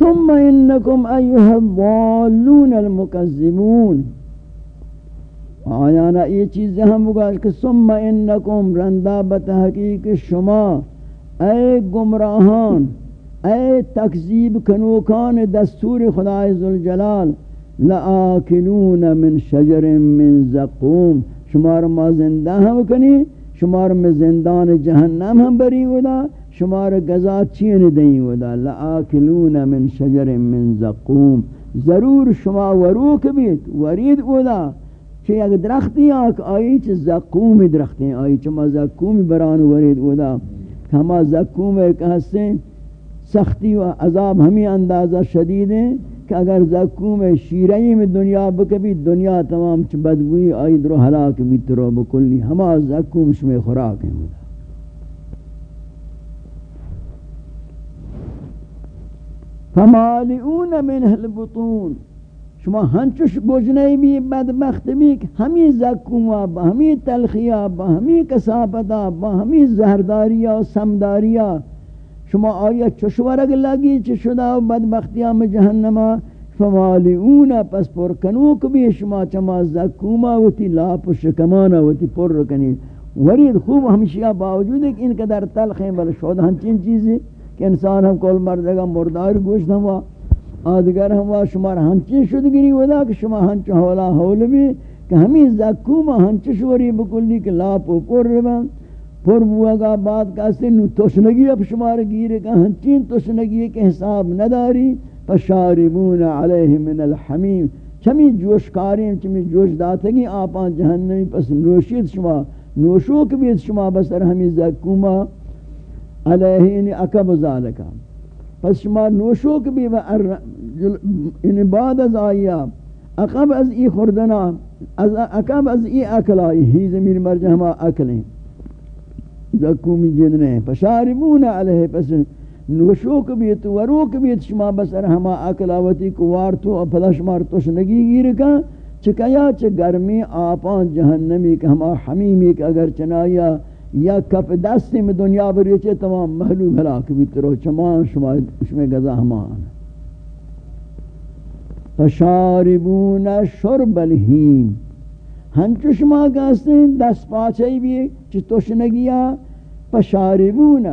ثم انکم ایها الضالون المکذبون. آیانا یہ چیزیں ہم بگاش کہ ثم انکم رندہ بتحقیق شما، اے گمراہان، اے تکذیب کنوکان دستور خدای ذوالجلال، لآکلون من شجر من زقوم. شمار ما زندہ ہم کنی شمار میں زندان جہنم ہم بری ودا شمار گزا چین دیں ودا؟ لآکلون من شجر من زقوم. ضرور شما وروک بیت، ورید ودا. چی اگر درختی آک، آئی چی زقوم درختی آئی چی ما زقوم بران ورید ودا. ہما زقوم ایک حسن سختی و عذاب ہمیں اندازہ شدید ہیں کہ اگر زکوم شیرئی میں دنیا بکبی، دنیا تمام چ بدبوئی، آئی درو حلاک بھی ترو بکلی. ہما زکوم شمی خوراک ہیں فمالئون من البطون. شما هنچوش گجنه بی بدبخت بی که همی و با همی تلخیا با همی کسابتا با همی زهرداریا سمداریا. شما آیا چشورگ لگی چه شده و بدبختی هم جهنما؟ فمالئون پس پرکنوک بی شما چما زکوم و تی لاپ و شکمان و تی پرکنی ورید خوب همیشه باوجود که در تلخیم ولی شده هنچین چیزی؟ کہ انسان ہم کول مردگا مردار گوشت ہم آدگر ہم شمار ہنچین شدگری ودا کہ شما ہنچ حولا حول بھی، کہ ہمیں زکوما ہنچ شوری بکلی کہ لاپ و پر ربن پر بوگا بعد کہتے نو توشنگی اب شمار گیرے کہ ہنچین توشنگی کے حساب نداری۔ فشاربون علیہ من الحمیم۔ چمی جوش کاریم، چمی جوش داتگی آپاں جہنمی پس نوشید شما، نوشوک بیت شما بسر ہمی زکوما علیہ یعنی اکب ذالکا. پس شما نوشوک بھی یعنی بعد از آیا اقب از ای خوردنا. اقب از ای اکلائی ہی زمین مرجع ہما اکلیں. زکومی جدنے فشاربون علیہ. پس نوشوک بیت وروک بیت شما بسر ہما اکلاوتی کوار تو پدا شمار توشنگی گیر کا. چکیا چھ گرمی آپان جہنمی کہ ہما حمیمی کہ اگر چنایا یا کپ دستی میں دنیا بری چھے تمام محلو ہلاک بھی ترو چمان شما اس میں گزا ہمان۔ فشاربون شرب الہیم۔ ہنچو شما گاستے ہیں دس پاچھائی بھی چی توشنگیا پشاربون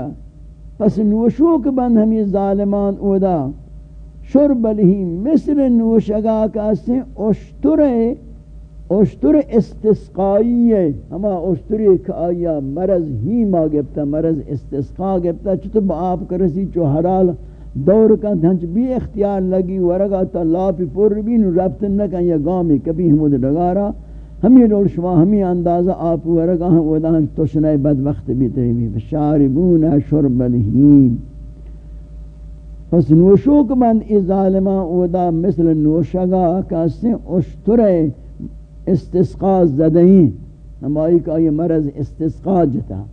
پس نوشوک بند ہمیں ظالمان اودا۔ شرب الہیم، مثل نوشگا کاستے ہیں اشتر اشتر استسقائی ہے ہما اشتر ایک آیا مرض ہی ما گبتا مرض استسقا گبتا چھتو با آپ کرسی چو حلال دور کا دھنچ بھی اختیار لگی، ورگا تا لا پی پر بھی نو ربطن نکن یا گامی کبھی ہمود لگارا ہمیں رول شما ہمیں اندازہ آپ ورگا ہم ودہن تشنہ بدبخت بھی تیمی شاربون شرب الہیم۔ پس نوشوک بند ای ظالمان اودا مثل نوشگا، کسی اشتر استسقا زدہیں ہماری کا یہ مرض استسقا جتا۔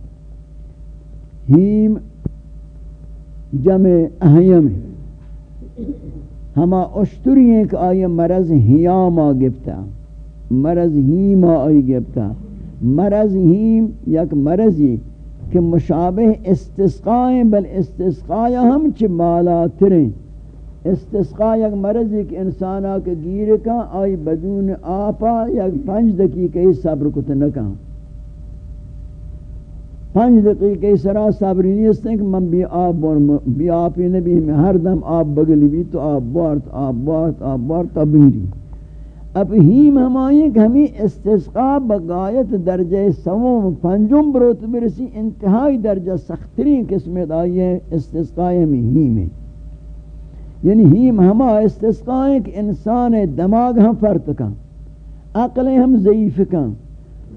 ہیم جمع اہیم ہما اشتری ہیں کہ آئی مرض ہیاما گفتا مرض ہیما آئی گفتا مرض ہیم یک مرضی کہ مشابہ استسقائیں بل استسقایا ہم چھ مالا تریں۔ استسقا یک مرض ایک انسانا کے گیر کا آئی بدون آپا یک پنج دقیقے صبر کت نکا پنج دقیقے سرا صبری نہیں اس کہ من بی آب بور بی آپی نبی میں ہر دم آب بگلی بھی تو آب بارت آب بارت آب بارت آب تبیری اب ہیم ہمائیں کہ ہمیں استسقا بغایت درجہ سوم، پنجم بروت برسی انتہائی درجہ سخترین قسمت آئی ہے استسقا ہمیں ہیم ہے۔ یعنی ہیم ہما استسقائیں کہ انسان دماغ ہم فرط کن عقلیں ہم ضعیف کن،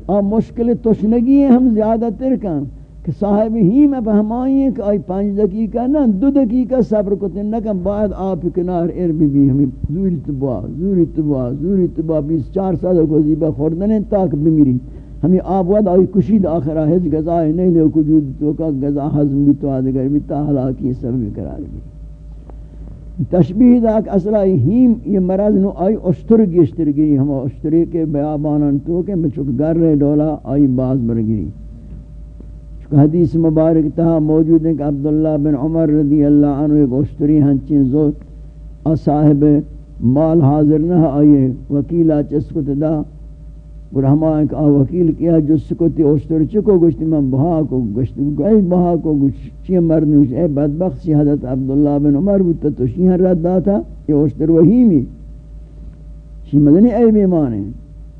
اور مشکل تشنگی ہم زیادہ تر کن کہ صاحب ہیم اب ہمائیں کہ آئی پانچ دقیقہ نا دو دقیقہ صبر کتن نکن بعد آپ کنار ار بی بی ہمیں زوری تبا زوری تبا زوری تبا، بیس چار سال کو زیبہ خوردنے تاک بمیری۔ ہمیں آپ ود آئی کشید آخرہ ہج گزائے نہیں لے کجود تو کا گزا حضم بھی تو آدھگر بھی تا حلاکی سبب قرار بھی۔ تشبیح دا کہ اصلا ہیم یہ مرض نو آئی اشتر گیشتر گری، ہم اشتری کے بیابانن تو کہ بچک گر رہے ڈولا آئی باز بر گری۔ چکہ حدیث مبارک تہا موجود ہے کہ عبداللہ بن عمر رضی اللہ عنہ ایک اشتری ہنچین زود صاحب مال حاضر نہ آئیے وکیلہ چس کو تدا اور ہما ایک آ وکیل کیا جس کو تی اوشتر چکو گشتی من بہا کو گشتی گئی بہا کو گشتی چی مرد نوش اے بدبخت سی حضرت عبداللہ بن عمر بودتا تو شیہن رد داتا یہ اوشتر وحیمی شی مدنی اے بیمانے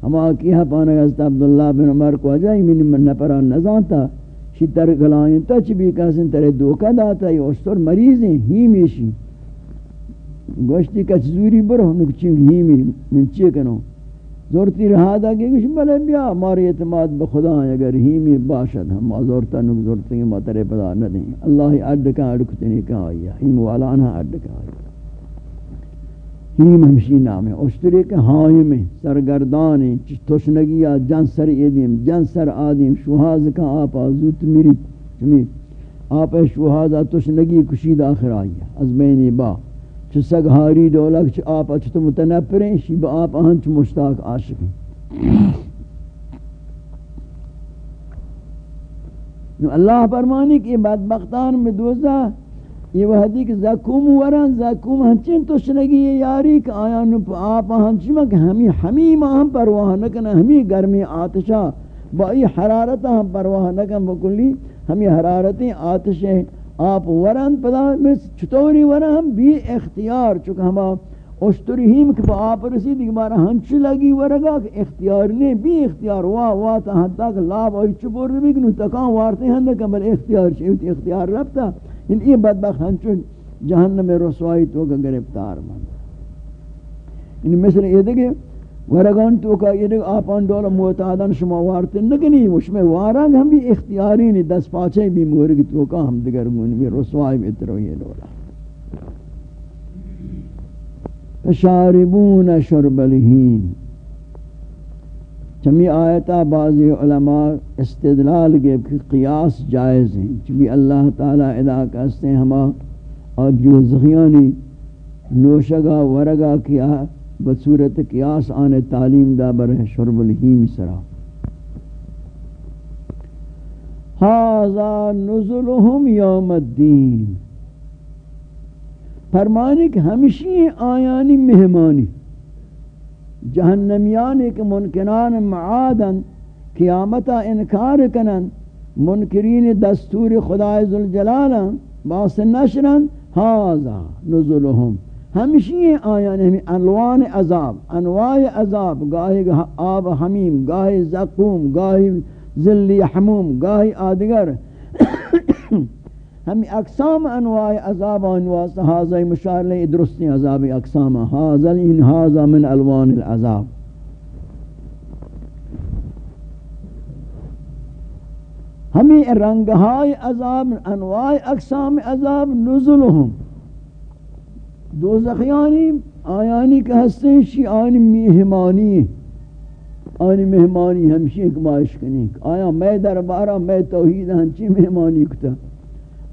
ہما کیا پانا حضرت عبداللہ بن عمر کو اجائی منی من نپران نزانتا شی تر گلائیں تا چی بھی کسن تر دوکہ داتا یہ اوشتر مریض ہیں ہیمی شی گوشتی کچھ زوری برو نکچنگ ہیمی من چی کنو زورتی رہا دا کہ کچھ بلے بیا، ہماری اعتماد بخدا ہے، اگر ہیمی باشد، ہم زورتا نک زورتا کہ ماترے پدا نہ دیں اللہ اڈ کا اڈ کتنی کا آیا ہیم والا انہا اڈ کا آیا ہیم ہمشی نام ہے اشتری کے حائم سرگردان ہیں تشنگیا جن سر ایدیم جن سر آدیم، شوہاز کا آپا زوت میری، چمی، آپ شوہازہ تشنگی کشید آخر آیا از بینی با۔ چھ سگ ہاری دولک چھ آپ اچھ تو متنپریں شیب آپ آہن چھ مشتاق عاشق نو اللہ فرمانی کہ بدبختان میں دوزہ، یہ وحدی کہ زکوم ورن، زکوم ہنچین تو شنگی یاری کہ آیا نو آپ ہنچما کہ ہمی حمیم ہم پرواہ نکنا ہمی گرمی آتشا، با ای حرارت ہم پرواہ نکن بکلی، ہمی حرارتیں آتشیں۔ آپ ورن پدا چطوری ورن ہم بھی اختیار چکہ ہما اشتری ہیم کہ آپ رسید کہ بارا ہنچ لگی ورگا کہ اختیار نہیں بھی اختیار، وا وا تا حد تک لاب آئی چپور بھی کنو تکان وارتے ہیں کہ بل اختیار چاہیے اختیار رفتا ان یہ بدبخ ہنچو جہنم رسوائی تو کا گرفتار من ان مثل یہ دیکھیں ورگان تو کا یہ دیکھ آپان دولا معتادن شما وارتن نکنی وش میں وارنگ ہم بھی اختیاری نہیں دس پاچے بھی مورگ تو کا ہم دگر گونی بھی رسوائی بھی ترو یہ دولا فشاربون شرب الہیم چمی آیتا بعضی علماء استدلال کے قیاس جائز ہیں، چمی اللہ تعالی ادا کہتے ہیں ہما اور جو زخیانی نوشگا ورگا کیا بصورت قیاس آن تعلیم دا بر شرب الہیم سرا۔ هذا نزلهم یوم الدین۔ فرمانی کہ ہمشی آیانی مہمانی۔ جہنمیان ایک منکنان معادن۔ قیامتا انکار کنن۔ منکرین دستور خدای ذوالجلالا باس نشرن هذا نزلهم ہمشی آیان ہمیں انوان عذاب، انواع عذاب، گاہی آب حمیم، گاہی زقوم، گاہی ذلی حموم، گاہی آدگر۔ ہمیں اقسام انواع عذاب انواع حاضر مشار لیں درستی عذاب اقسام، حاضر ان حاضر من الوان العذاب۔ ہمیں رنگہائی عذاب، انواع اقسام عذاب نزلهم دوزخیانی، آیانی کہ ہستے شی، آنی مہمانی آنی مہمانی ہمشی ایک معاش کنی. آیا میں دربارہ میں توحید ہنچی مہمانی کتا؟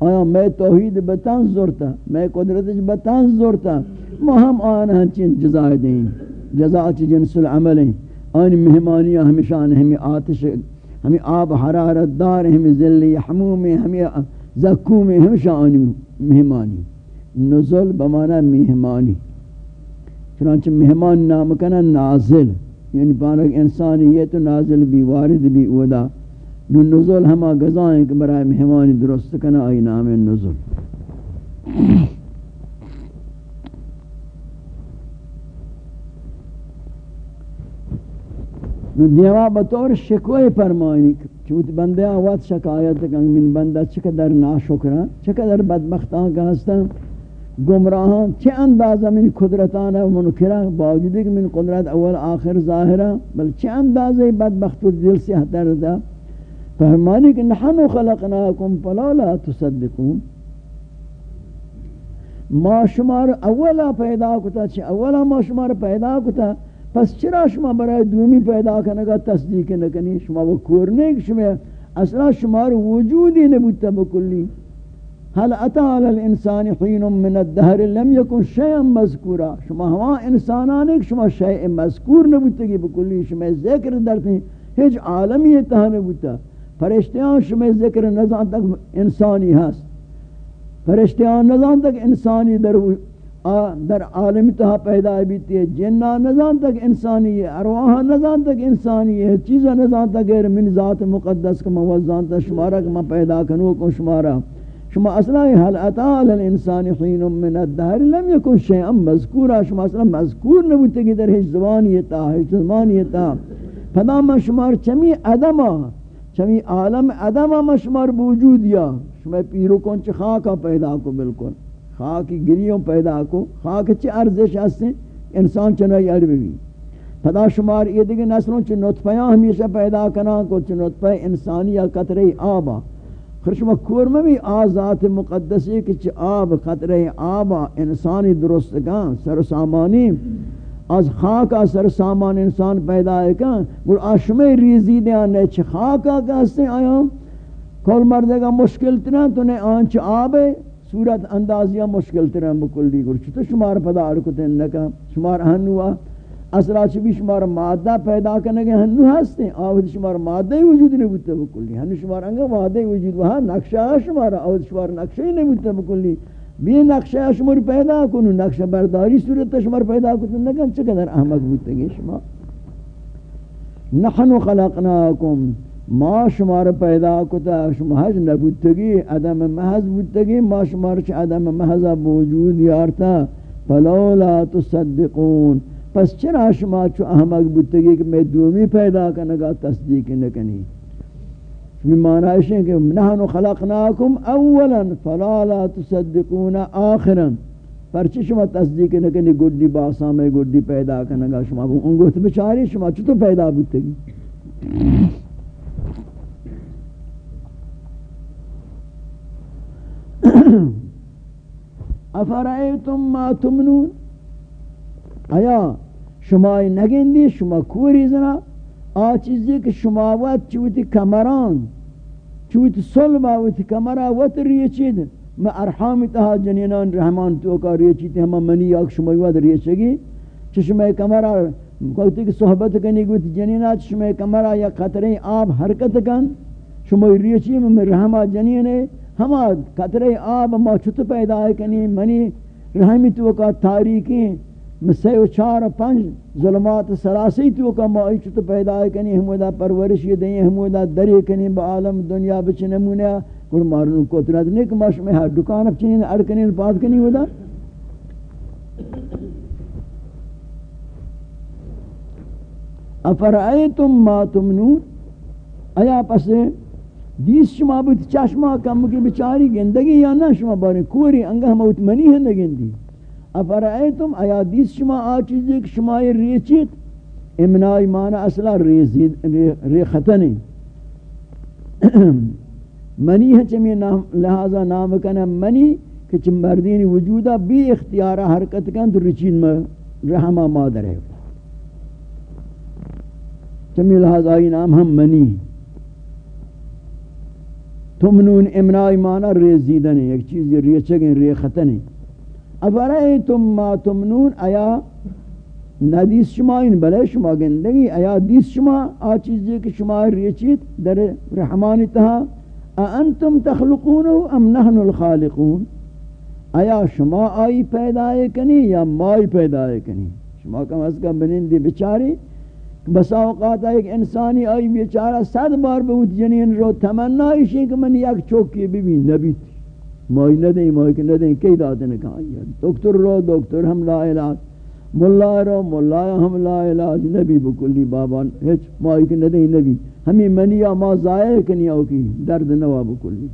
آیا میں توحید بتان زورتا؟ میں قدرت بتان زورتا؟ ما ہم آنا ہنچی جزائے دیں جزا چی جنس العمل ہیں آنی مہمانی ہمیشان ہمیں آتش ہمیں آب حرارت دار ہمیں ذلی حموم ہمیں زکوم ہمیشہ آنی مہمانی نزل بمانا مہمانی چنانچہ مہمان نام کنا نازل. یعنی پانک انسانی تو نازل بھی وارد بھی اودا. نو نزل ہما گزائیں کہ برای مہمانی درست کنا آئی نام نزل نو دیوا بطور شکوے فرمائنی چوت بندے آوات شکایت کنگ من بندہ چقدر ناشکرہ چقدر بدبختان کا ہستا گمراہاں چه اندازہ من قدرتان و منکرہ باوجود کہ من قدرت اول، آخر ظاہرہ بل چه اندازہ بدبخت و دل سے حتر دا فہمانی کہ نحن خلقناکم فلا لا تصدقون. ما شمار اولا پیدا کتا، چه اولا ما شمار پیدا کتا، پس چرا شما برای دومی پیدا کنگا تصدیق نکنی؟ شما وہ کورنے شما، اصلا شمار وجودی نبوتا بکلی. هل اتى على الانسان حين من الدهر؟ لم يكن شيئا مذكورا. شما ہوا انسانان ایک شما شیء مذکور نبوتگی بکلی شما ذکر درتی. ہیچ عالمی تہا نبوتا فرشتیان شما ذکر نزان تک انسانی ہست فرشتیان نزان تک انسانی در در عالم تہا پیدا بیتی. ہے جنہ نظام تک انسانی ہے ارواح نظام تک انسانی ہے چیزہ نظام تک غیر من ذات مقدس کا موزان تا شمارا کہ میں پیدا کنو کو شمارا شما اصلا حل اتا الانسان حین من الدهر لم يكن شيئا مذکورا. شما اصلا مذکور نبوتے کہ در ہیچ زبانیتا ہیچ زبانیتا فدا ما شمار چمی ادما چمی عالم ادما ما شمار بوجود یا. شما پیرو کون چھ خاکا پیدا کو بالکل. خاکی گریوں پیدا کو. خاک چی ارزش ہستے انسان چنائی عربی. پدا شمار یہ دیکھ نسلوں چی نطفیاں ہمیشہ پیدا کنا کو چی نطفہ انسانی یا قطرہ آبا. خرشمہ کور میں بھی آزات مقدسی کہ چی آب قطرہ آبا انسانی درست کن، سر سامانی، از خاکا سر سامان انسان پیدا ہے کن۔ گر آشمی ریزی دیا نے چی خاکا کہستے آیا۔ کل مردے گا مشکل تنا تو نے آنچ آب ہے۔ صورت اندازیہ مشکل تنا ترین بکلی گر چھتا شمار پدا ارکتن نکا شمار ہنوہ اصلا چی بھی شمار مادہ پیدا کرنے کے ہنو ہستے آوہد شمار مادہ ہی وجود نہیں بودتا بکلی۔ ہنو شمار انگا مادہ ہی وجود، وہاں نقشہ شمار، آوہد شمار نقشہ ہی نہیں بودتا بکلی۔ بھی نقشہ شمار پیدا کنو، نقشہ برداری صورت شمار پیدا کنو نکا چقدر احمق بودتا گی شمار۔ نحن خلقناکم، ما شمار پیدا کتا محض نبودتگی عدم محض بودتگی ما شمار چھ عدم محض بوجود یارتا، فلولا تصدقون۔ پس چرا شما چو احمق بودتگی کہ میں دومی پیدا کنگا تصدیق نکنی؟ شمی معنی ہے کہ نحن خلقناکم اولا فلا لا تصدقون آخرا۔ پرچی شما تصدیق نکنی گڈی باسا میں گڈی پیدا کنگا شما؟ انگو تو بچاری شما چو تو پیدا بودتگی افرائیتم ما تمنون؟ آیا شما نگندی، شما کوری زنا آ چیزی که شما وقت چوتی کمران چوتی صلبا وتی کمرا وت ریچید. ما ارحام تها جنینان رحمان تو کا ریچیتی ہم منی یک شما وقت ریچگی. چشمه کمرا، وقتی که صحبت کنی گوت جنینات شما کمرا یا قطره آب حرکت کن. شما ریچی میں رحمہ جنین ہما قطرے آب ما چھت پیدا کنی، منی رحمی تو کا تاریکی. مسے و چار و پنج ظلمات سراسی تو کا ما چھت پیدا کنی ہمودا پرورش یہ دیں ہمودا دری کنی با عالم دنیا بچ نمونیا کل مارنو کو ترات نیک ماش میں ہر دکان اپ چنین اڑ کنی بات کنی ہودا افرائیتم ما تمنون؟ ایا پس دیس شما بود چشما کم کی بچاری گندگی یا نہ شما بارے کوری انگا ہم اوت منی ہے نگندی۔ افرائیتم آیا دیس شما آ چیزی کہ شما ریچیت امنائی مانا اصلا ریختنی منی ہے چمی لہذا نام کنا منی کہ چم مردین وجودہ بھی اختیارہ حرکت کن تو رچین میں رحمہ مادر ہے چمی لہذا آئی نام ہم منی. تمنون امنائی مانا ریزیدن ایک چیز ریچگن ریختن افرائیتم ما تمنون؟ آیا ندیس شما این بلے شما گندگی آیا دیس شما آ چیزی جی کہ شما ریچید در رحمانی تہا انتم تخلقونو ام نحن الخالقون؟ آیا شما آئی پیدا کنی یا مائی پیدا کنی؟ شما کم از کم بنندی بچاری، بسا اوقات ایک انسانی آئی بیچارہ صد بار بہت جنین رو تمنا ایشی کہ من یک چوکی ببین، نبیت. مائی ندیں، مائی کہ ندیں، کئی دادن کہا دکتر رو، دکتر ہم لا علاج، ملا رو، ملا ہم لا علاج، نبی بکلی بابا ہچ مائی کہ ندیں، نبی، ہمیں منیا ما ضائع کنی او کی، درد نوا بکلی۔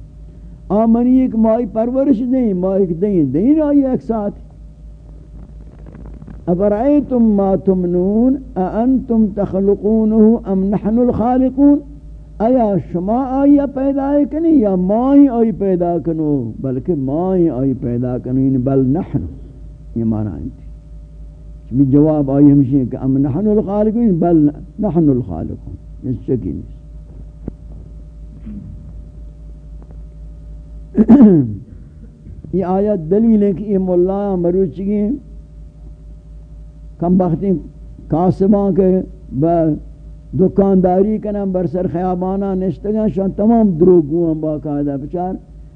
آ، منی ایک مائی پرورش دیں، مائی کہ دیں دیں آئی ایک ساتھ۔ افرأيتم ما تمنون، اانتم تخلقونه ام نحن الخالقون؟ ایا شما آیا پیدا کنی یا مائی آئی پیدا کنو؟ بلکہ مائی آئی پیدا کنو یعنی بل نحن یہ معنی انتی بھی جواب آئی ہمشی ہے کہ ام نحن الخالقون، بل نحن الخالقون، اس شکی نہیں۔ یہ آیت دلیل ہے کہ یہ مولا مروچگی کم بختی کاسبان کے با دکانداری کنن، بر سر خیابانا نشتگن شان تمام دروگو ہم باقاعدہ بچار.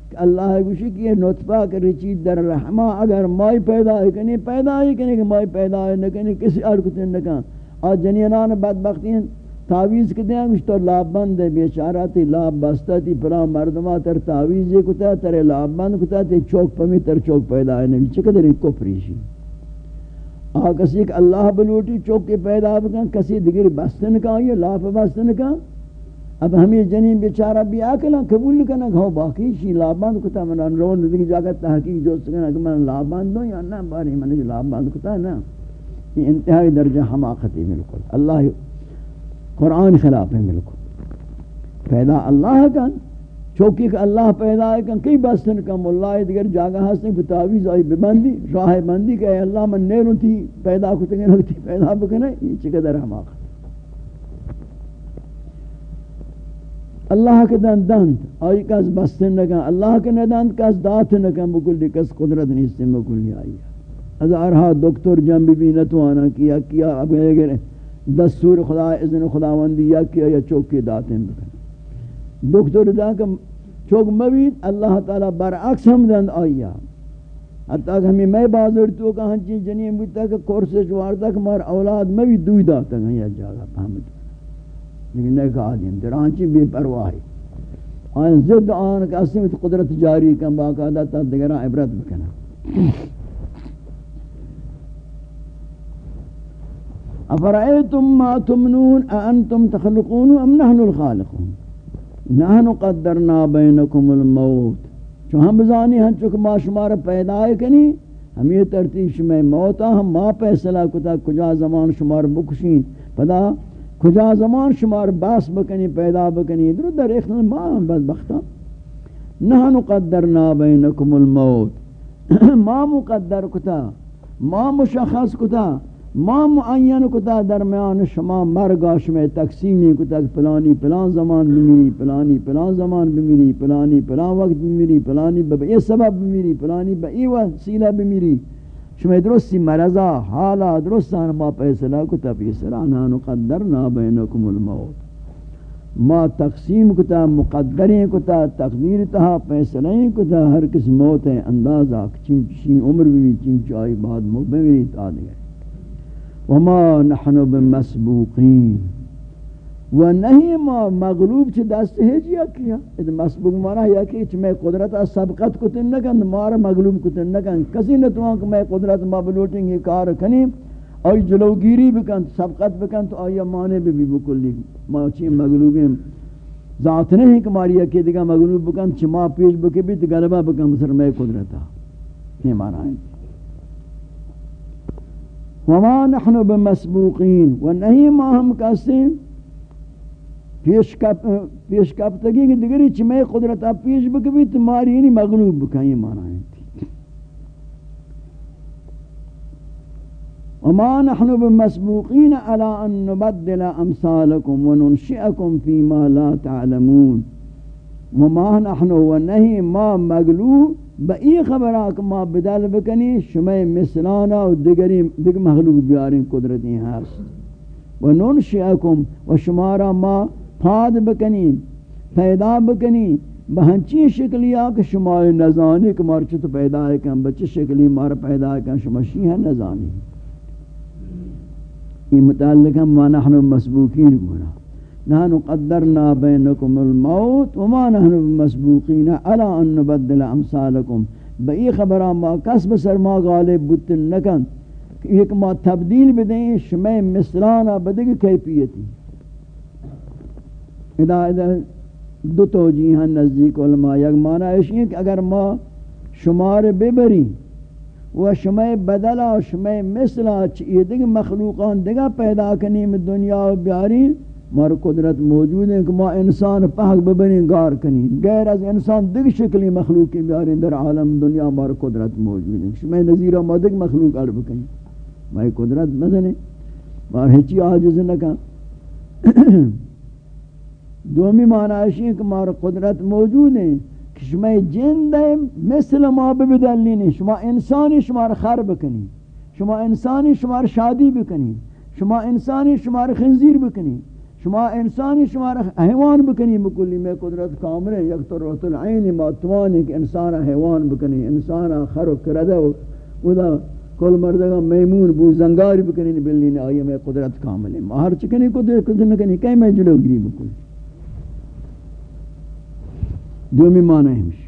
کہ اللہ گوشی کہ یہ نطفہ کر چیز در رحمہ، اگر مائی پیدا ہے کنی، پیدا ہے کنی کہ مائی پیدا ہے نکنی کسی اور کتن نکن آج جنینان بدبختی ہیں تعویز کے دیں گوشت تو لاب بند ہے بیچارہ تی لاب بستا تی، پرا مردمہ تر تعویز یہ کتا تر لاب بند کتا تی چوک پمی تر چوک پیدا ہے نبی چکہ در کفری شی. آ، کسی کہ اللہ بلوٹی چوک کے پیدا بکن، کسی دیگر بستن کا یہ لاپ بستن کا۔ اب ہمیں جنین بیچارہ بھی آکلا قبول کرنا گھو ہاں، باقی شی لاباند کتا، من رون دیکھ جاگا تحقیق جو سکنا کہ من لاباند دوں یا نا باری من لاباند کتا نا یہ انتہائی درجہ حماقتی ملکل۔ اللہ قرآن خلاف ہے ملکل۔ پیدا اللہ کن چوکی کہ اللہ پیدا ہے کن کئی بستن کم اللہ دیگر جاگا ہستن ہاں، کہ تعویز آئی ببندی، راہ بندی کہ اے اللہ من نیروں تھی، پیدا کتنگی نکتی پیدا بکنے، یہ چقدر حماقت اللہ کے دن دند آئی کس بستن نکن اللہ کے ندند کس دات نکن بکلی کس قدرت نیستے بکلی آئی۔ ہزارہا دکتر جنبی بھی نتوانا کیا کیا اب اگر دستور خدا، اذن خداوندی یا کیا یا چوکی داتیں بکن دکتر دا کہ چوک موید، اللہ تعالی برعکس ہم دند آئی حتیٰ کہ ہمیں میں بازر تو کہ ہنچین جنین بودتا کہ کورسش وارتا کہ مار اولاد موید دوی داتا گا یا جاگا فهمت لیکن ایک آدم درانچی بے پرواہی۔ آن زد آن کا اسمیت قدرت جاری کن باقاعدہ تا دگران عبرت بکنا افرائیتم ما تمنون، اانتم تخلقون ام نحن الخالقون۔ نحن قدرنا بینکم الموت. چو ہم بزانی ہن چک ما شمار پیدا کنی ہم یہ ترتیب شمع موتا ہم ما پیسلہ کتا کجا زمان شمار بکشین. پدا کجا زمان شمار باس بکنی، پیدا بکنی در در اخنال ما بدبختا نحن قدرنا بینکم الموت. ما مقدر کتا، ما مشخص کتا ما معین کتا درمیان شما مرگا شما تقسیمی کتا پلانی پلان زمان بمیری، پلانی پلان زمان بمیری، پلانی پلان وقت بمیری، پلانی بئی سبب بمیری، پلانی بئی وسیلہ بمیری۔ شما درستی مرضا، حالا درستان ما پیسلا کتا پیسلا نانو قدرنا بینکم الموت۔ ما تقسیم کتا مقدریں کتا تقدیر تہا پیسلیں کتا ہر کس موت ہے اندازہ چین چین عمر بھی چین چاہی بعد مبیری تا دے وما نحن بمسبوقین۔ و نہیں ما مغلوب چھ دست ہے جیا کیا اد مسبوق مانا یا کہ چھ میں قدرت سبقت کو تن نہ مار مغلوب کو تن نہ کسی نہ تو کہ میں قدرت مبلوٹیں یہ کار کنی اور جلوگیری بکن، سبقت بکن تو آیا مانے بھی بھی بکلی۔ ما چھ مغلوبیں ذات نہیں کہ ماری کہ دیگا مغلوب بکن چھ ما پیش بکے بھی تو غلبہ بکن مصر میں قدرتا یہ مانا ہے وما نحن بمسبوقین و نہیں ما ہم کہتے پیش کپ پیش کپ تگی کہ دیگری چ میں قدرت اپ پیش بکوی تمہاری نہیں مغلوب بکائی مانا ہے وما نحن بمسبوقين على ان نبدل امثالكم وننشئكم فيما لا تعلمون. وما نحن ونهي ما مغلوب با بئی خبرات ما بدل بکنی شمع مثلانا و دیگری دیگر مخلوق بیارین قدرتی ہست وننشئكم وشمارا ما پاد بکنی پیدا بکنی بہنچی شکلیا کہ شما نزانی کہ مرچت پیدا ہے کہ بچے شکلی مار پیدا ہے کہ شما شیح نزانی. یہ متعلق ہم ما نحن مسبوقین گونا نحن قدرنا بینکم الموت وما نحن مسبوقین علا ان نبدل امثالکم. بئی خبرہ ما کسب سر ما غالب بتن نکن. ایک ما تبدیل بدیں شمع مثلانا بدگ کیفیتی. ادا ادا دو توجیہ ہیں نزدیک علماء. یک معنی ایسی ہے کہ اگر ما شمار ببری و شمع بدلا و شمع مثلا چیئے دیکھ مخلوقان دیگا پیدا کنیم دنیا و بیاری مار قدرت موجود ہے کہ ما انسان پاک ببری گار کنی۔ غیر از انسان دیکھ شکلی مخلوقی بیاری در عالم دنیا مار قدرت موجود ہے شمع نظیرہ ما دیکھ مخلوق عرب کنی۔ مائی قدرت بزنے مار ہچی آجز نکا۔ دومی معنی ہے کہ مار قدرت موجود ہے کہ شما جند ہے مثل ما ببدلینی شما انسانی شما خر بکنی شما انسانی شما شادی بکنی۔ شما انسانی شما خنزیر بکنی۔ شما انسانی شما رخ حیوان بکنی بکلی میں قدرت کامل ہے یک تو روت العین ما توانی کہ انسان حیوان بکنی انسان خر و کرده و ودا کل مردگا میمون بو زنگاری بکنی بلی نے آئی میں قدرت کامل ہے ما ہر چکنی قدرت قدرت نکنی کئی میں جلو گری بکلی دومی معنی ہمشی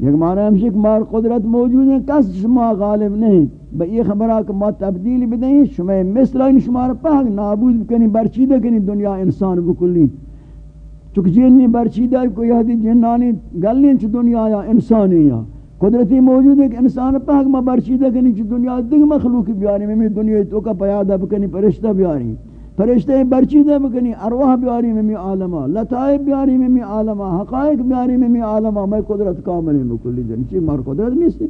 یک معنی ہمشی کہ مار قدرت موجود ہے کس شما غالب نہیں؟ با یہ خبرہ کہ ما تبدیل بدہیں شما مثل این شما پاک نابود بکنی برچیدہ کنی دنیا انسان بکلی۔ چونکہ جنی برچیدہ، کوئی حدی جنانی گلین چھ دنیا یا انسانی یا۔ قدرتی موجود ہے کہ انسان پاک ما برچیدہ کنی چھ دنیا دیکھ مخلوق بیاری میں دنیا تو کا پیادہ بکنی، پرشتہ بیاری۔ فرشتے برچیدہ بکنی ارواح بیاری میں می عالمہ لطائب بیاری میں می عالمہ، حقائق بیاری میں می عالمہ، میں قدرت کاملی مکلی جنی چی مار قدرت نہیں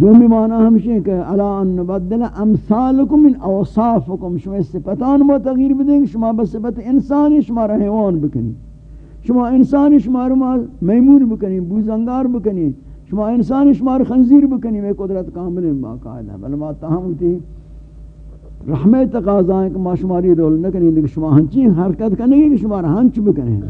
دومی معنی ہمشہ کہ علا ان نبدل امثالکم من اوصافکم، شما صفتان ما تغییر بدیں شما بصفت انسانی، شما رہوان بکنی. شما انسانی، شما رما میمون بکنی، بوزنگار بکنی. شما انسانی، شما خنزیر بکنی، میں قدرت کامل باقاعدہ بل ما تاہم ہوتی رحمت تقاضا ہے کہ ما شماری رول نہ کریں لیکن شما ہنچی حرکت کرنے کہ شما ہنچ بکنیں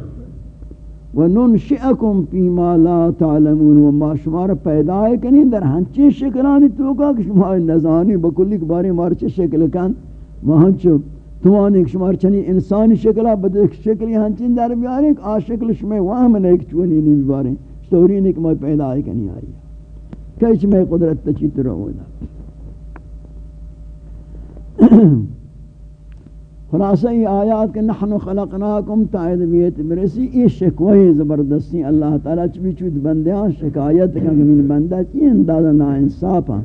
وننشئکم فيما لا تعلمون وما شما پیدا کنی در ہنچی شکلانی تو کا کہ شما نزانی بکلی کے بارے مار چ شکل کن۔ وہاں چ توان ایک شمار چنی انسانی شکلا بد ایک شکلی ہنچین در بیارے ایک آ شکل شما وہم نے ایک چونی نہیں بارے سٹوری نے کہ میں پیدا کنی آئی۔ کیچ میں قدرت تچی ترو ہونا خلاصہ یہ آیات کہ نحن خلقناکم تائید بیت برسی، یہ شکوہ زبردستی اللہ تعالیٰ چبی چوت بندیاں شکایت کہ من بندہ چی اندازہ نا انصافا ہاں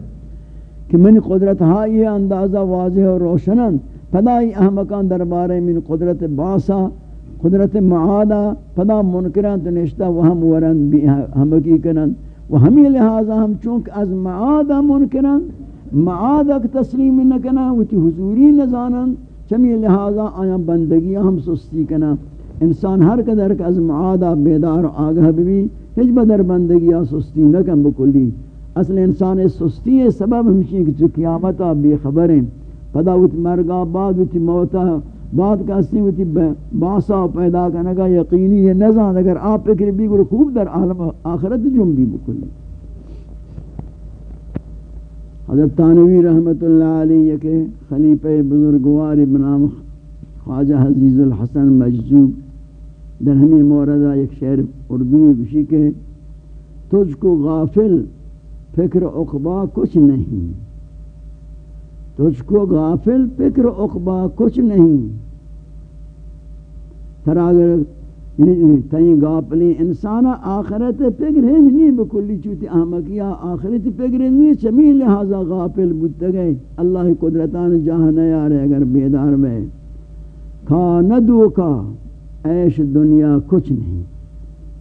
کہ من قدرت ہاں یہ اندازہ واضح و روشنن ہاں۔ پدا ہی احمقان ہاں دربارے من قدرت باسا، قدرت معادہ پدا منکران تو نشتہ وہم ورن بھی ہمکی کنن۔ و ہمیں لہذا ہم چونکہ از معادہ منکران معادہ تسلیم نکنا وچی حضوری نزانن چمی لہذا آیا بندگی ہم سستی کنا انسان ہر قدر کا از معادہ بیدار و آگاہ بھی ہج بدر بندگی سستی نکن بکلی اصل انسان سستی ہے سبب ہمشی کہ جو قیامتا بے خبریں پدا وت مرگا بعد وت موتا بعد کا اسی وت باسا پیدا کنگا یقینی ہے نزان. اگر آپ فکر بھی گرو خوب در عالم آخرت جم بھی بکلی. حضرت تانوی رحمت اللہ علیہ کے خلیفہ بزرگوار بنام خواجہ حزیز الحسن مجذوب در ہمیں موردہ ایک شعر اردو گشی کے تجھ کو غافل فکر اقبا کچھ نہیں، تجھ کو غافل فکر اقبا کچھ نہیں۔ تراغر یعنی تین گاپلی انسان آخرت فکر ہے نہیں بکلی چوتی احمقیہ آخرت فکر نہیں چمی لہذا غافل بودتا گئے۔ اللہ قدرتان جہاں نیا رہے اگر بیدار میں۔ کھا نہ دوکا عیش دنیا کچھ نہیں۔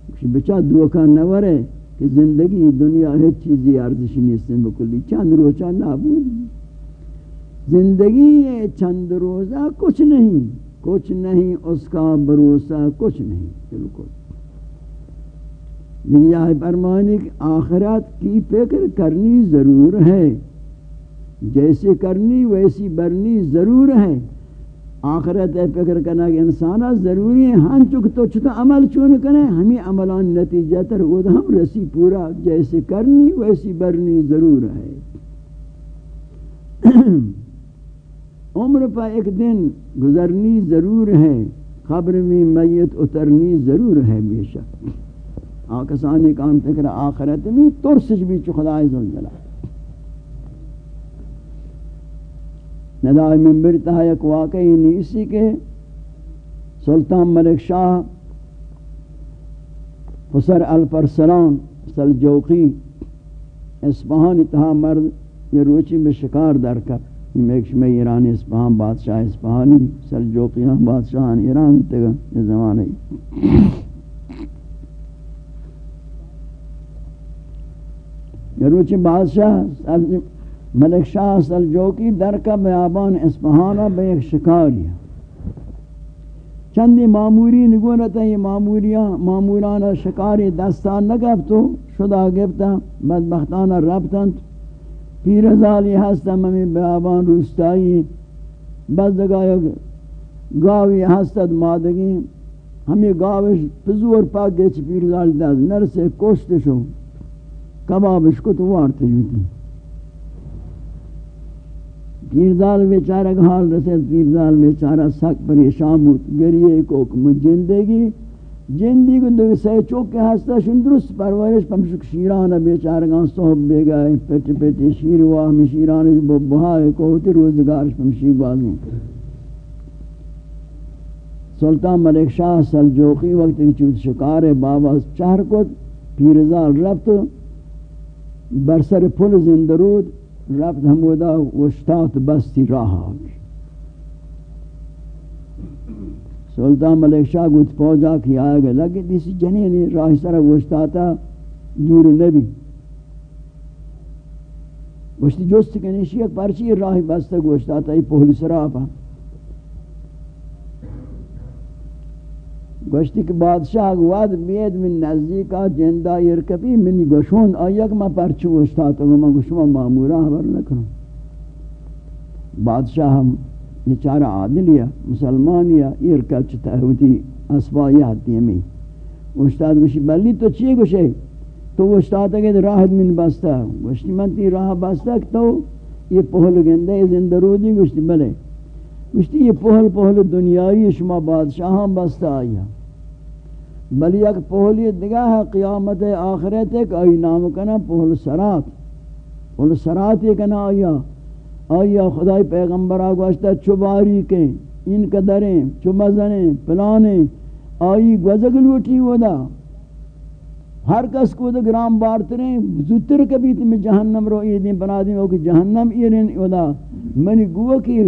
کچھ بچا دوکا نورے کہ زندگی دنیا ہے چیزی ارزشی نہیں بکلی۔ چند روچا نابود۔ زندگی چند روزہ کچھ نہیں۔ کچھ نہیں، اس کا بھروسہ کچھ نہیں، بالکل۔ یہ فرمانی کہ آخرت کی فکر کرنی ضرور ہے۔ جیسے کرنی، ویسی برنی ضرور ہے۔ آخرت فکر کرنا کہ انسانا ضروری ہے۔ ہن چک تو چھتا عمل چون کریں۔ ہمیں عملان نتیجہ تر ہم رسی پورا۔ جیسے کرنی، ویسی برنی ضرور ہے۔ عمر پہ ایک دن گزرنی ضرور ہے خبر میں میت اترنی ضرور ہے بے شک۔ آکسانی کام فکر آخرت میں ترسج بھی چو خدای زلجلہ ندائی منبر تہا یک واقعی نیسی کے سلطان ملک شاہ خسر الپرسلان سلجوقی اسپہان تہا مرد یہ روچی میں شکار در کر۔ ایک شمی ایرانی اسپہان بادشاہ اسپہانی سلجوقیان بادشاہان، ایران تگا یہ زمانہ گروچی بادشاہ ملک شاہ سلجوقی در کا بیابان اسپہانا بے ایک شکاری چندی معموری نگونتا یہ معموریاں معمولانا شکاری دستان نگفتو شدا گفتا بدبختانا ربتن پیر زالی ہستا ممی بیابان روستائی بس دگا یک گاوی ہستد مادگی. ہمیں گاوش پزور پاک گئے چھ پیرزال داز نرسے کوشتشو کبابش کو تو وارت جوتی پیرزال بیچارہ حال رسید. پیرزال بیچارہ سک پریشان بود. گریے کو کم جندگی جندی کو دو سے چوک ہستا شن درست پرورش پمشک شیران بیچارگان صحب بے گئے پٹ پٹ شیر واہ میں شیران بہائے کو ہوتی روزگارش پمشی بازیں سلطان ملک شاہ سلجوقی وقت کی چوت شکار بابا چہر کو پیرزال رفت، برسر پل زندرود، رفت ہمودا وشتات بستی راہ آگی سلطان ملک شاہ گوت پوجا کی آئے لگے دیسی جنینی راہ سر وشتاتا دور نبی۔ وشتی جوست کنیشی ایک پرچی راہ بستا گوشتاتا ای پہلی سراپا۔ گوشتی کہ بادشاہ گواد بید من نزدیکا جندہ یرکبی منی گوشون آیا کہ میں پرچو گوشتا گو میں گوشما معمورا حبر نکنوں بادشاہ ہم بیچارہ عادلیا، مسلمانیا یرکب چتا ہوتی اسبائی حتی ہمیں گوشتاد گوشی، بلی تو چیئے گوشے تو گوشتاد اگر راحت من بستا گوشتی من تی راہ بستا تو یہ پہل گندے زندہ دی گوشتی بلے گوشتی یہ پہل پہل دنیای شما بادشاہاں بستا آیا. بل یک پہلی دگاہ قیامت آخرت ایک آئی نام کنا پہل سرات. پہل سرات یہ کنا آیا. آیا خدای پیغمبر آگوشتا چباری کے ان قدریں چمزنیں پلانے آئی گوزگ لوٹی ودا ہر کس کو دا گرام بارتریں، زتر کبھی تمہیں جہنم رو ایدیں بنا دیں، وہ کہ جہنم ایرین ودا منی گوہ کی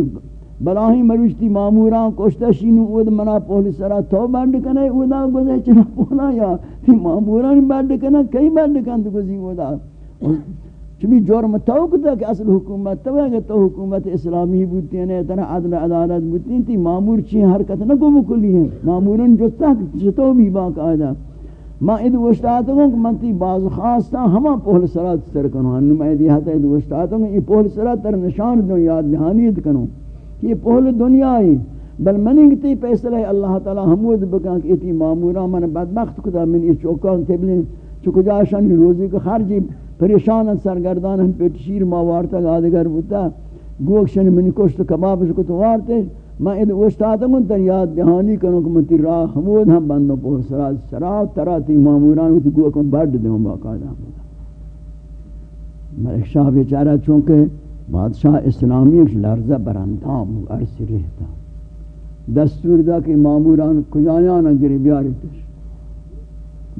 بلاہی مروشتی ماموران کوشتا شینو اود منا پولی سرا تو بند کنے اودا گوزے چنا پولا یا۔ تی ماموران بند کنے کئی بند کند گوزی اودا چمی جرم تو کتا کہ اصل حکومت تو ہے تو حکومت اسلامی بوتی ہیں تنہ عدل عدالت بوتی ہیں، تی مامور چی حرکت نہ کو مکلی ہیں۔ ماموران جو تک جتو بھی باقاعدہ ما اد وشتات ہوں کہ من تی باز خاصتا ہما پہل سرات سر کنو۔ ہنو میں دی حتا اد وشتات ہوں یہ پہل سرات تر نشان دو یاد دہانیت کنو۔ یہ پہل دنیا ہے۔ بل مننگ تی پیسلے اللہ تعالی حمود بکان کہ اتی مامورا من بدبخت کدا من یہ چوکان تبلین چکو جاشان روزی کو خرجی پریشان سرگردان ہم پیٹ شیر ماوارتا گادگر بوتا گوکشن من کشت کبابش کو تو وارتے۔ میں اد استاد من تن یاد دہانی کنو کہ من تی راہ حمود ہم ہاں، بندو پور سرا سرا ترا تی ماموران تی گوکم برد دوں باقاعدہ ملک شاہ بیچارہ، چونکہ بادشاہ اسلامی ایک لرزہ برندام عرصی رہتا دستور دا کہ معموران کجایانا گری بیاری تش۔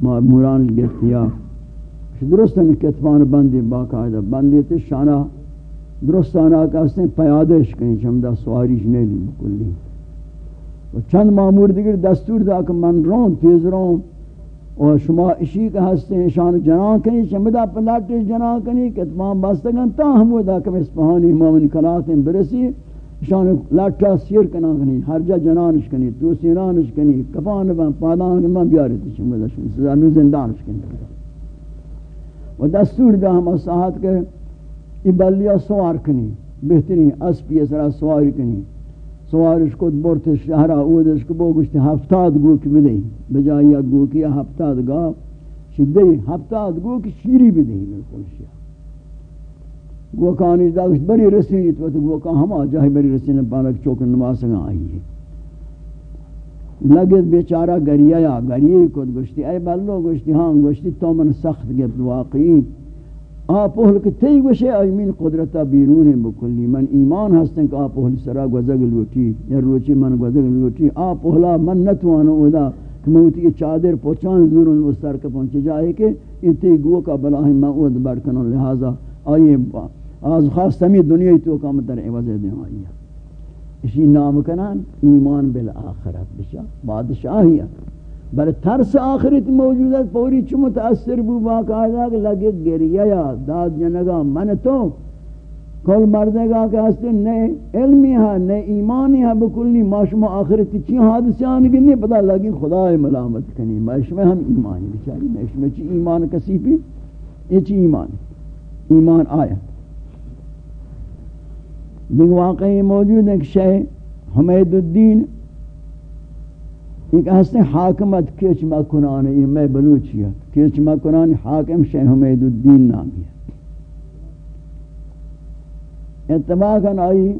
ماموران معموران گرتیا درستان کتفان بندی باقاعدہ بندی تش شانہ درست درستانا کہتے ہیں پیادش کہیں چمدہ سواریش نہیں لی بکلی. چند معمور دیگر دستور دا کہ من رون تیز رون اور شما اشی کا ہستے ہیں شان جنان کنی چمدہ پلاٹش جنان کنی کہ تمام بستگن تا ہم دا کم اسپہانی مومن کلاتیں برسی شان لاٹا سیر کنا کنی. ہر جا جنانش کنی تو سیرانش کنی کپان بان پادان بان بیارتی شما دا شما سزا نو زندانش کنی. و دستور دا ہم اصحات کے ابلیا سوار کنی. بہترین اسپی اسرا سواری کنی. سوارش کو برت شہرہ اودش کو بو گشت ہفتاد گو کی بدئی بجائے یا گو کی ہفتاد گا شدے ہفتاد گو کی شیری بدئی بالکل شیا گو کانی داغش بری رسیت و تو گو کا ہما جاہی بری رسیت پانک چوک نماز سنگا آئی ہے لگت بیچارہ گریہ یا گریہ کود گشتی اے بلو گشتی ہاں گشتی تو من سخت گفت واقعی۔ آپ اہل کے تی گوشے ایمین قدرتا بیرون بکلی۔ من ایمان ہستن کہ آپ اہل سرا گوزگ لوٹی، یا روچی من گوزگ لوٹی۔ آپ اہلا من نتوانا اودا کہ موتی یہ چادر پوچان زورن اس سر کے پہنچے جائے کہ یہ تی گو کا بلاہی میں اود بڑکنوں لہذا آئیے، آز خاص تمی دنیا تو کا مدر عوض دیں ہاں۔ آئیے اسی نام کنان ایمان بالآخرت بشا بادشاہیت بل ترس آخرت موجود ہے، پوری چو متاثر بو، باقاعدہ لگے گریہ یا داد جنگا، من تو کل مردے گا کہ ہستے نئے علمی ہے، نئے ایمانی ہے بکلی ماشما آخرت چی حادثے آنگی نہیں پتا لگی خدا ملامت کنی۔ ماشما ہم ایمانی بچاری ماشما چی ایمان کسی پی یہ چی ایمان ایمان آیا۔ دیکھ واقعی موجود ہے کہ شہ حمید الدین ایک ہستے حاکمت کیچ مکنان یہ میں بلوچیت کیچ مکنان حاکم شیخ حمید الدین نامی ہے۔ اتباقاً آئی،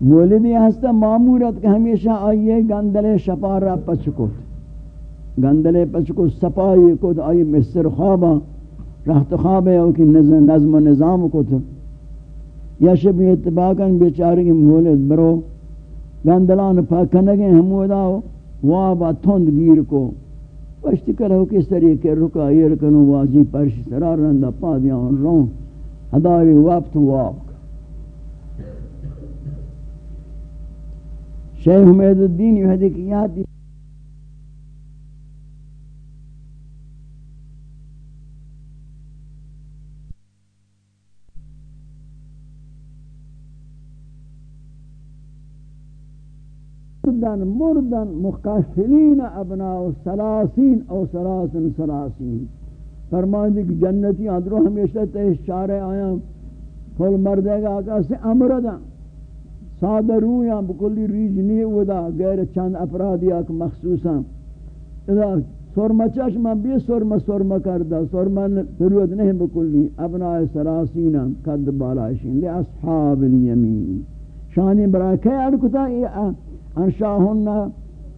مولدی ہستا معمورت کہ ہمیشہ آئیے گندلے شپارہ پچکوت۔ گندلے پچکوت سپائی کت، آئی مستر خوابا رہت خواب ہے کہ نظم و نظام کت۔ یا شبی اتباقاً بیچاری مولد برو، گندلان پاکنگیں ہمودا وابا تھند گیر کو۔ پشت کرو کس طریقے رکا یہ رکنو واجی پرش سرار رندہ پا دیا دیاں رون۔ ہداری وقت واب۔ شیخ حمید الدین یہ ہے مردن مردن مخاشلین ابناء سلاسین او سلاسن سلاسین فرمان دی کہ جنتی اندرو ہمیشہ تیش چارے آیا کھول مردے گا آقا سے امردن سادہ رویاں بکلی ریج نہیں ودا. غیر چند افرادی اک مخصوصا. اذا سرما چشم بھی سرما سرما کردا سرما ضرورت نہیں بکلی. ابناء سراسین قد بالاشین لی اصحاب الیمین. شانی برای کہ ارکتا انشاہن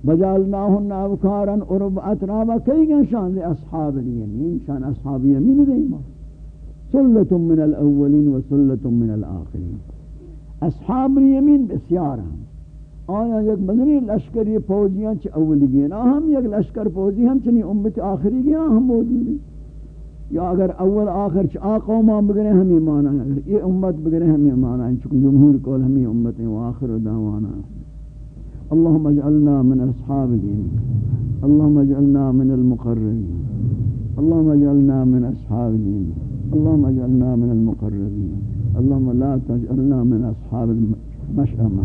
بجالناہن ابکارا ارب اترابا کئی گن شان لی اصحاب الیمین، شان اصحاب یمین دیما سلت من الاولین و سلت من الاخرین. اصحاب الیمین بسیار ہیں آیا یک مدنی لشکری فوجیاں چھ اولی گئے ہم یک لشکر فوجی ہم چنی امت آخری گئے ہم موجود ہیں. یا اگر اول آخر چھ آقوما بگرے ہمیں مانا ہے اگر یہ امت بگرے ہمیں مانا ہے چکہ جمہور کول ہمیں امت ہیں وآخر دعوانا. اللهم اجعلنا من أصحاب اليمين. اللهم اجعلنا من المقربين. اللهم اجعلنا من أصحاب اليمين. اللهم اجعلنا من المقربين. اللهم لا تجعلنا من أصحاب المشأمة.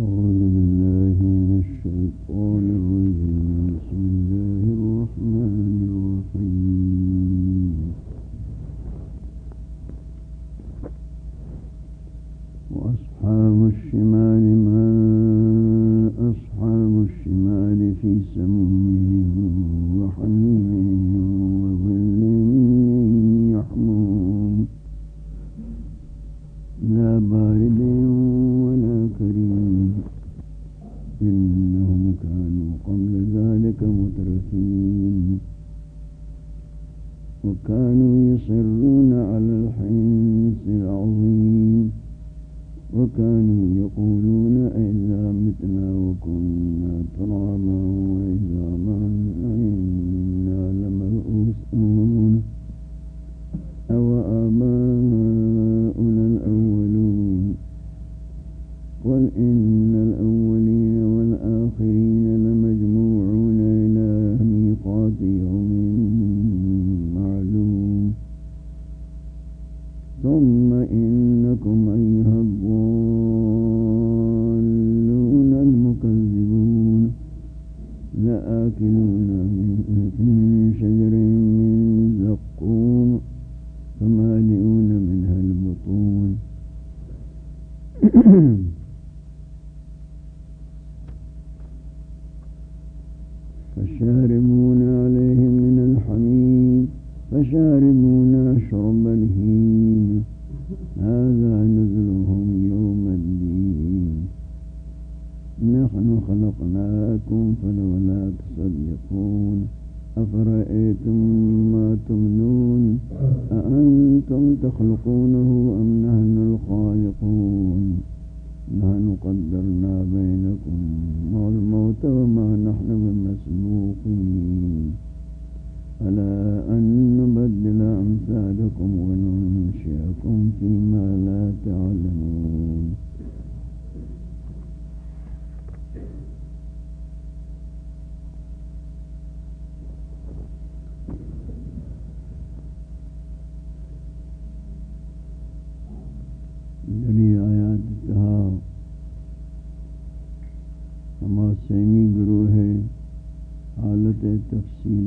أعوذ بالله من الشيطان الرجيم. بسم الله الرحمن الرحيم. وأصحاب الشمال ما أصحاب الشمال في سموم وحميم وظل محموم لا بارد ولا كريم. إنهم كانوا قبل ذلك مترفين. وكانوا يصرون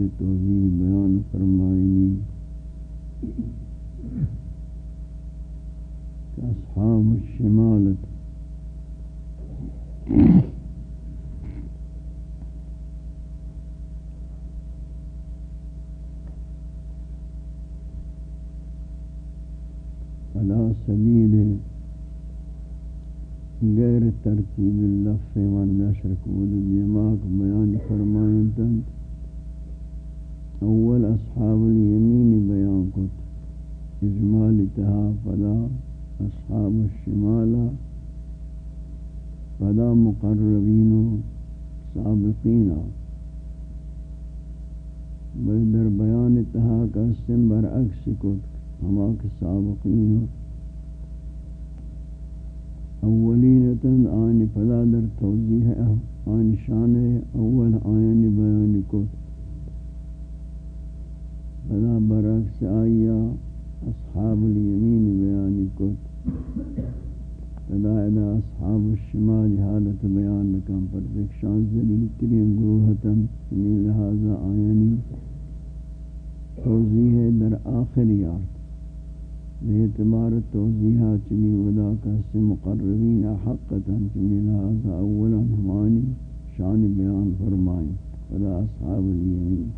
بطور توضیح بیان فرمائنی اصحاب الشمالت على سبيل غير ترتيب اللفظ والنشر قول بيماك بيان فرمائن اول اصحاب الیمین بیان کت اجمال تہا فلا اصحاب الشمال، فلا مقربین و سابقین. در بیان تہا کا سم برعکس کت ہما کے سابقین. اولینتن آنی پدا در توضیح آنی شان اول آیانی بیانی کو پدا برعکس آیا اصحاب الیمین بیانی کو پدا ادا اصحاب الشمال حالت بیان لکم پر دکشان ذلیل ترین گروہتن سنی یعنی لہذا آیانی توضیح در آخری آرد اعتبار توضیحہ چمی ودا کا سے مقربین حقتا چمی لہذا اولا ہمانی شان بیان فرمائیں. ودا اصحاب الیمین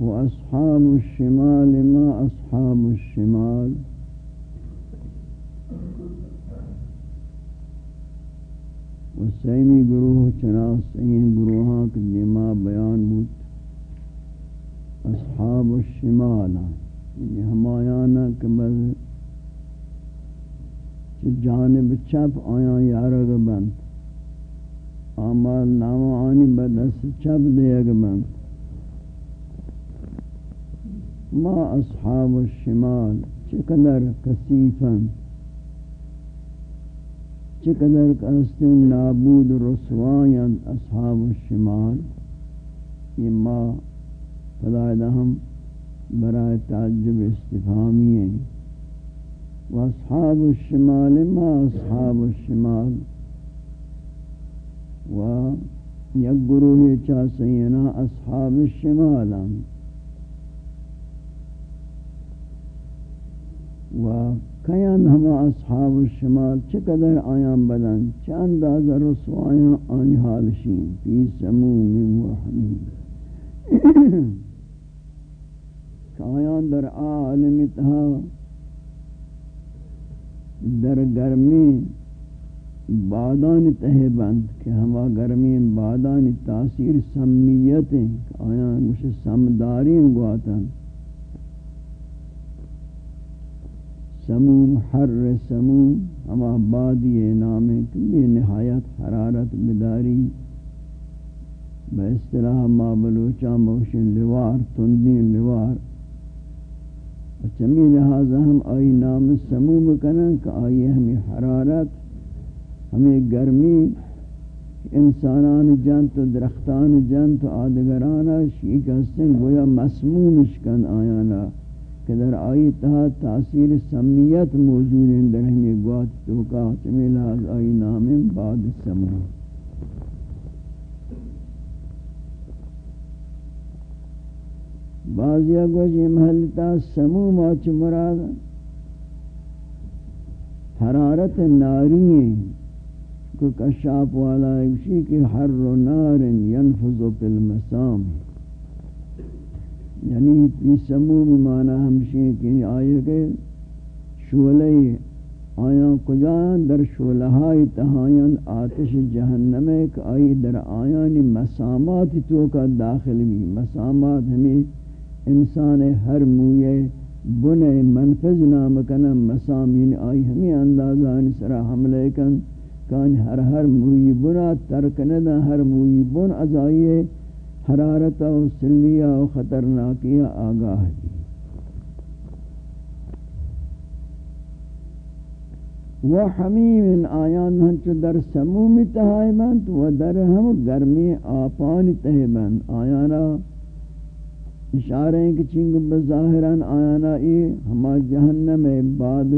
واصحاب الشمال ما اصحاب الشمال. وسیمی گروہ چناس سین گروہاں کے دماغ بیان بود. اصحاب الشمال. یعنی ہمایانا کہ بز جانب چپ آیا یارگ بند. آمال نام آنی بدس چپ دیگ بند. ما اصحاب الشمال، چقدر کسیفا چقدر کستن نابود رسوائن اصحاب الشمال یہ ما فلائدہ ہم برائے تعجب استفامی ہیں واصحاب الشمال ما اصحاب الشمال. و یک گروہ چا سینا اصحاب الشمال و کیان ہما اصحاب الشمال چقدر آیان بدن؟ چند آزر رسوائیاں آنی حالشین فی سموم و حمیم. آیان در عالم تہا در گرمی بادان تہ بند کہ ہما گرمی بادان تاثیر سمیت ہیں آیان مش سمداری گواتن. سموم، حر سموم ہما بادی نام کہ نہایت حرارت بداری با اصطلاح ما بلوچا موشن لوار تندین لوار. چمی لہذا ہم آئی نام سموم کنن کہ آئی ہمیں حرارت ہمیں گرمی، انسانان جنت و درختان جنت و آدگرانا شیک ہستن گویا مسموم اشکن آیانا. کہ در آئی تہا تاثیر سمیت موجود ہیں در ہمیں گوات توکا چمی لہذا آئی نام بعد سموم بعضیا گوشی محلتا سموم آچ مراد حرارت ناری ہیں۔ کو کشاپ والا اسی کی حر نار ینفذ پی المسام۔ یعنی پی سموم معنی ہمشی کی آئے کہ شولے آیاں کجان در شولہائی تہائیاں آتش جہنم ایک آئی در آیانی مسامات تو کا داخل بھی۔ مسامات ہمیں انسان ہر موئے بنے منفذ نام کنا مسامین یعنی آئی ہمیں اندازہ سرا حملے کن کان ہر ہر موئی بنا، ترک ندا ہر موئی بن ازائیے حرارت و سلیہ و خطرناکیہ آگاہ دی و حمیم آیان ہنچ در سمومی تہائمند و در ہم گرمی آپانی تہائمند آیانا اشارہ ہیں کہ چنگ بظاہران آیانا ای ہما جہنم بعد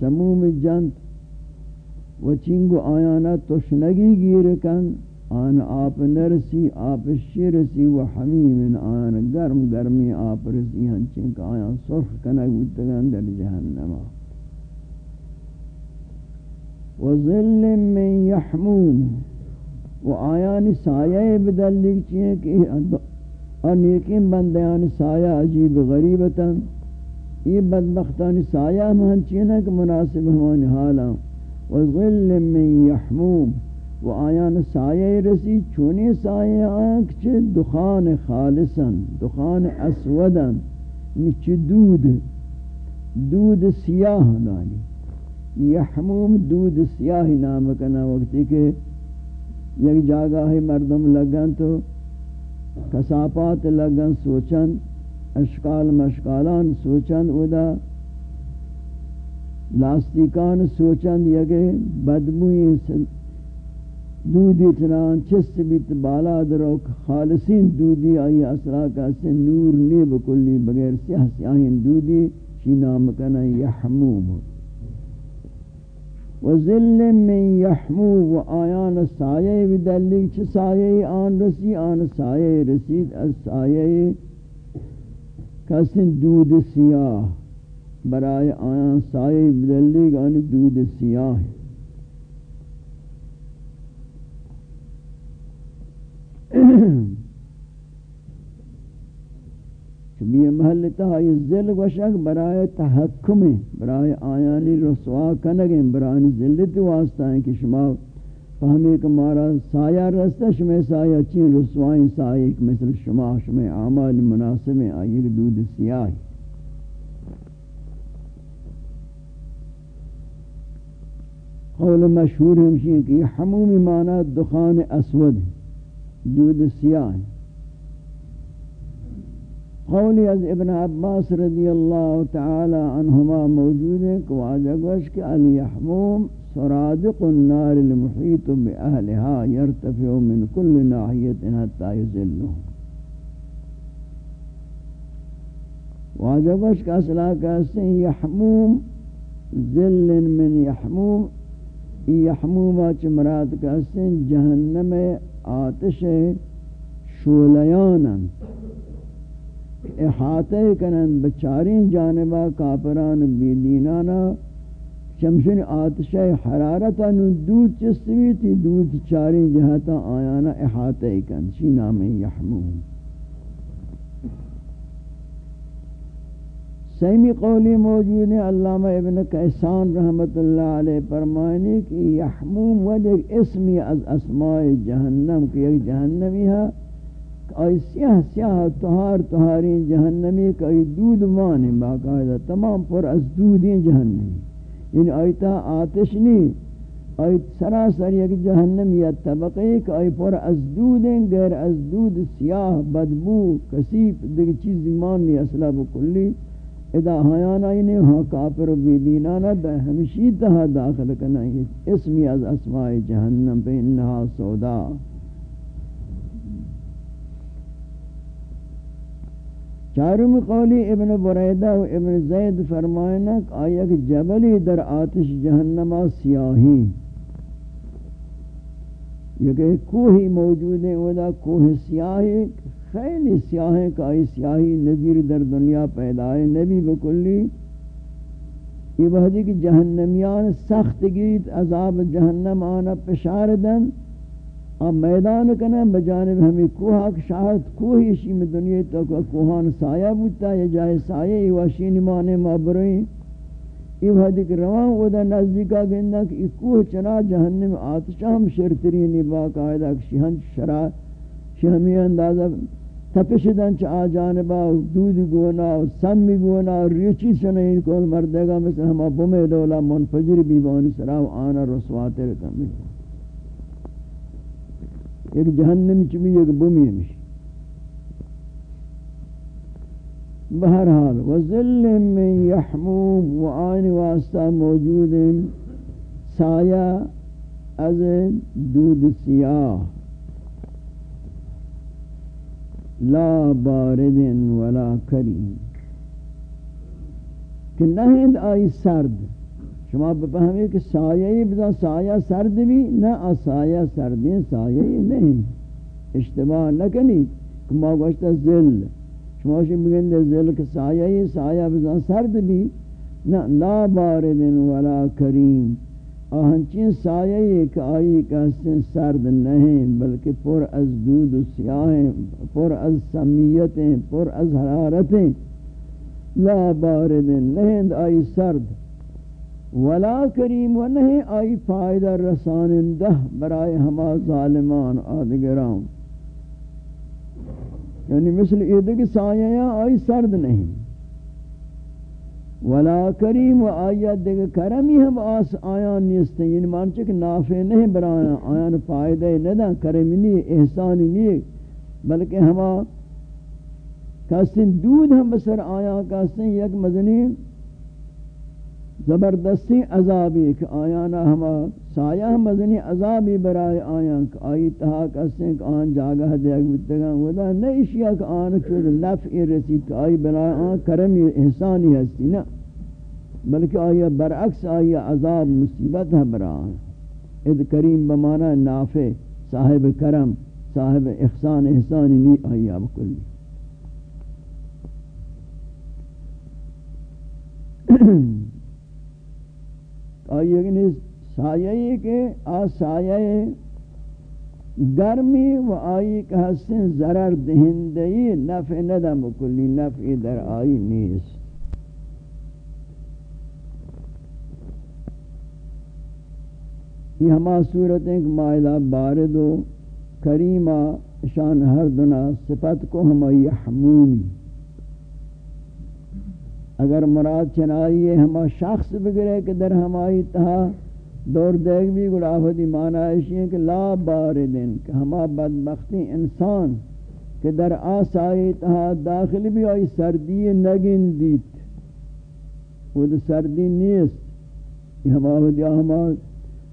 سموم جنت و چنگ آیانا تشنگی گیر کن۔ آن آپ نرسی، آپ شرسی و حمیم آیان گرم گرمی آپ رسی ہن چنگ آیان صرف کنگ بودتگن در جہنم. وظل من يحموم و آیان سایہ بدل لکھ چیئے کہ انیقین بندیان سایہ عجیب غریبتا یہ بدبختان سایہ مہن کہ مناسب ہمانی حالا وظل من يحموم و آیان سایہ رسی چونی سایہ آنکھ چھ دخان خالصا دخان اسودا یعنی چھ دود دود سیاہ دانی. یحموم دود سیاہ نام کنا وقتی کہ یک جاگہ مردم لگن تو، کساپات لگن سوچن، اشکال مشکالان سوچن ادا لاستیکان سوچن یک بدموی دودی تنان چست بیت بالا دروک خالصین دودی آئی اسرا کا سے نور نی بکلی بغیر سیاہ سیاہین دودی شی نام کنا یحموم وزل من یحمو و آیان سایه بدلی چه سایه آن رسی آن سایه رسید از سایه کسی دود سیاه. برای آیان سایه بدلی آن دود سیاه چمی محل تہائی ذل وشک برای تحکم برای آیانی رسوا کنگیں برای ذلت واسطہ ہیں کہ شما فہمی کہ مارا سایہ رستہ شما سایہ چین رسوائیں سایہ ایک مثل شما شما عامال مناسب ہیں آئیے دود سیاہی۔ قول مشہور ہمشی ہے کہ حمومی معنی دخان اسود ہے دود سیاہ قولی از ابن عباس رضی اللہ تعالی عنہما موجود ہے کہ واجہ گوش کہ الیحموم سرادق النار المحیط بأہلها يرتفع من كل ناحیت حتی یزلهم واجہ گوش کہ اصلا کہتے ہیں یحموم ذل من یحموم یحموما چمرات کہتے ہیں جہنم آتش شولیانن احاطہ کنن بچارین جانبا، کافران، بیدینانا. شمشن آتش حرارتا نو دود چستوی تی دود چارین جہتا آیانا احاطہ کن. شی نام یحمون. سیمی قولی موجود ہے، علامہ ابن کیسان رحمت اللہ علیہ فرمائنے کہ یحموم وجہ اسمی از اسماء جہنم کہ ایک جہنمی ہے آئی سیاہ سیاہ تہار تہارین جہنمی کہ آئی دود مانے باقاعدہ تمام پر از دودین جہنمی۔ یعنی آئیتا آتش نہیں، آئی سراسر یک جہنم یا طبقے کہ آئی پر از دودیں غیر از دود سیاہ، بدبو کسیف دیکھ چیز مانی اصلا بکلی ادا ہیانا ہی نہیں ہاں کافر و بیدینانا دا ہاں ہمشی تہا داخل کرنا یہ اسمی از اسماء جہنم پہ انہا سودا۔ چارم قولی ابن بریدہ و ابن زید فرمائنا کہ آیا کہ جبلی در آتش جہنم سیاہی۔ یہ کہ کوہی موجود ہے وہ دا کوہ سیاہی۔ خیلی سیاہیں کا ای سیاہی نظیر در دنیا پیدا ہے نبی بکلی، یہ وحدی کی جہنمیان سخت گیت، عذاب جہنم آنا پشار دن۔ اب میدان کنے بجانب ہمیں کوہا شاہد، کوہی اسی میں دنیا تو کوہان سایہ بودتا، یہ جائے سایہ، یہ واشین مانے مابرین یہ وحدی کی روان ودا نزدیکا گندہ کہ کوہ چنا جہنم آتشا ہم شرطرینی باقاعدہ شہن شرا شہمی اندازہ تپش دن چ آ جانبا دودھ گونا، سمی گونا، ریچی سنے ان کو مردے گا مثل ہم بمے دولا منفجر بھی بانی سراو آنا رسواتے رکھا ایک جہنم چمی ایک بمی ہمشی بہرحال، وظل من یحموم و آن واسطہ موجود سایہ از دود سیاہ۔ لا بارد ولا کریم. کہ نہیں آئی سرد. شما بفہمی کہ سایہ بدا سایہ سرد بھی، نہ سایہ سردیں سایہ نہیں. اشتباہ نہ کنی کہ ما گوشتا ذل شما شما بگن دے کہ سایہ سایہ بدا سرد بھی، نہ لا بارد ولا کریم. آہنچین سایہ ایک آئی کہتے سرد نہیں، بلکہ پر از دود و سیاہیں، پر از سمیتیں، پر از حرارتیں۔ لا بارد نہیں آئی سرد، ولا کریم و نہیں آئی فائدہ رسانندہ برائے ہما ظالمان آدگرام یعنی مثل ایدگ سایہ آئی سرد نہیں۔ ولا کریم و آیت دیکھ کرمی ہم آس آیان نیستے یعنی مانچے کہ نافع نہیں برایا آیان، فائدہ ندا کرمی نہیں، احسانی نہیں، بلکہ ہما کسن دود ہم بسر آیا کسن یک مزنی زبردستی عذابی کہ آیانا ہما سایہ مزنی عذابی برای آیان کہ آئی تہا کسن کہ آن جاگہ دیکھ بتگاں ودا نیشیا کہ آن چود نفعی رسید کہ آئی برای آن کرمی احسانی ہستی نا بلکہ آئی برعکس آئی عذاب مصیبت ہے برای اد کریم بمانا نافع صاحب کرم صاحب احسان احسانی نی آئی اب کلی آئیے کہ سایہ کے آ سایہ گرمی و آئی کہ حسن ضرر دہندئی نفع ندم کلی نفع در آئی نیس یہ ہما صورت ہے کہ مائلہ بارد و کریمہ، شان ہر دنا صفت کو ہم یحمومی اگر مراد چنائی ہما شخص بگرے کہ در ہمائی تہا دور دیکھ بھی گڑا دی معنی ہے کہ لا باردن، کہ ہما بدبختی انسان کہ در آسائی تہا داخل بھی آئی سردی نگن دیت۔ وہ سردی نیست یہ ہما دیا ہما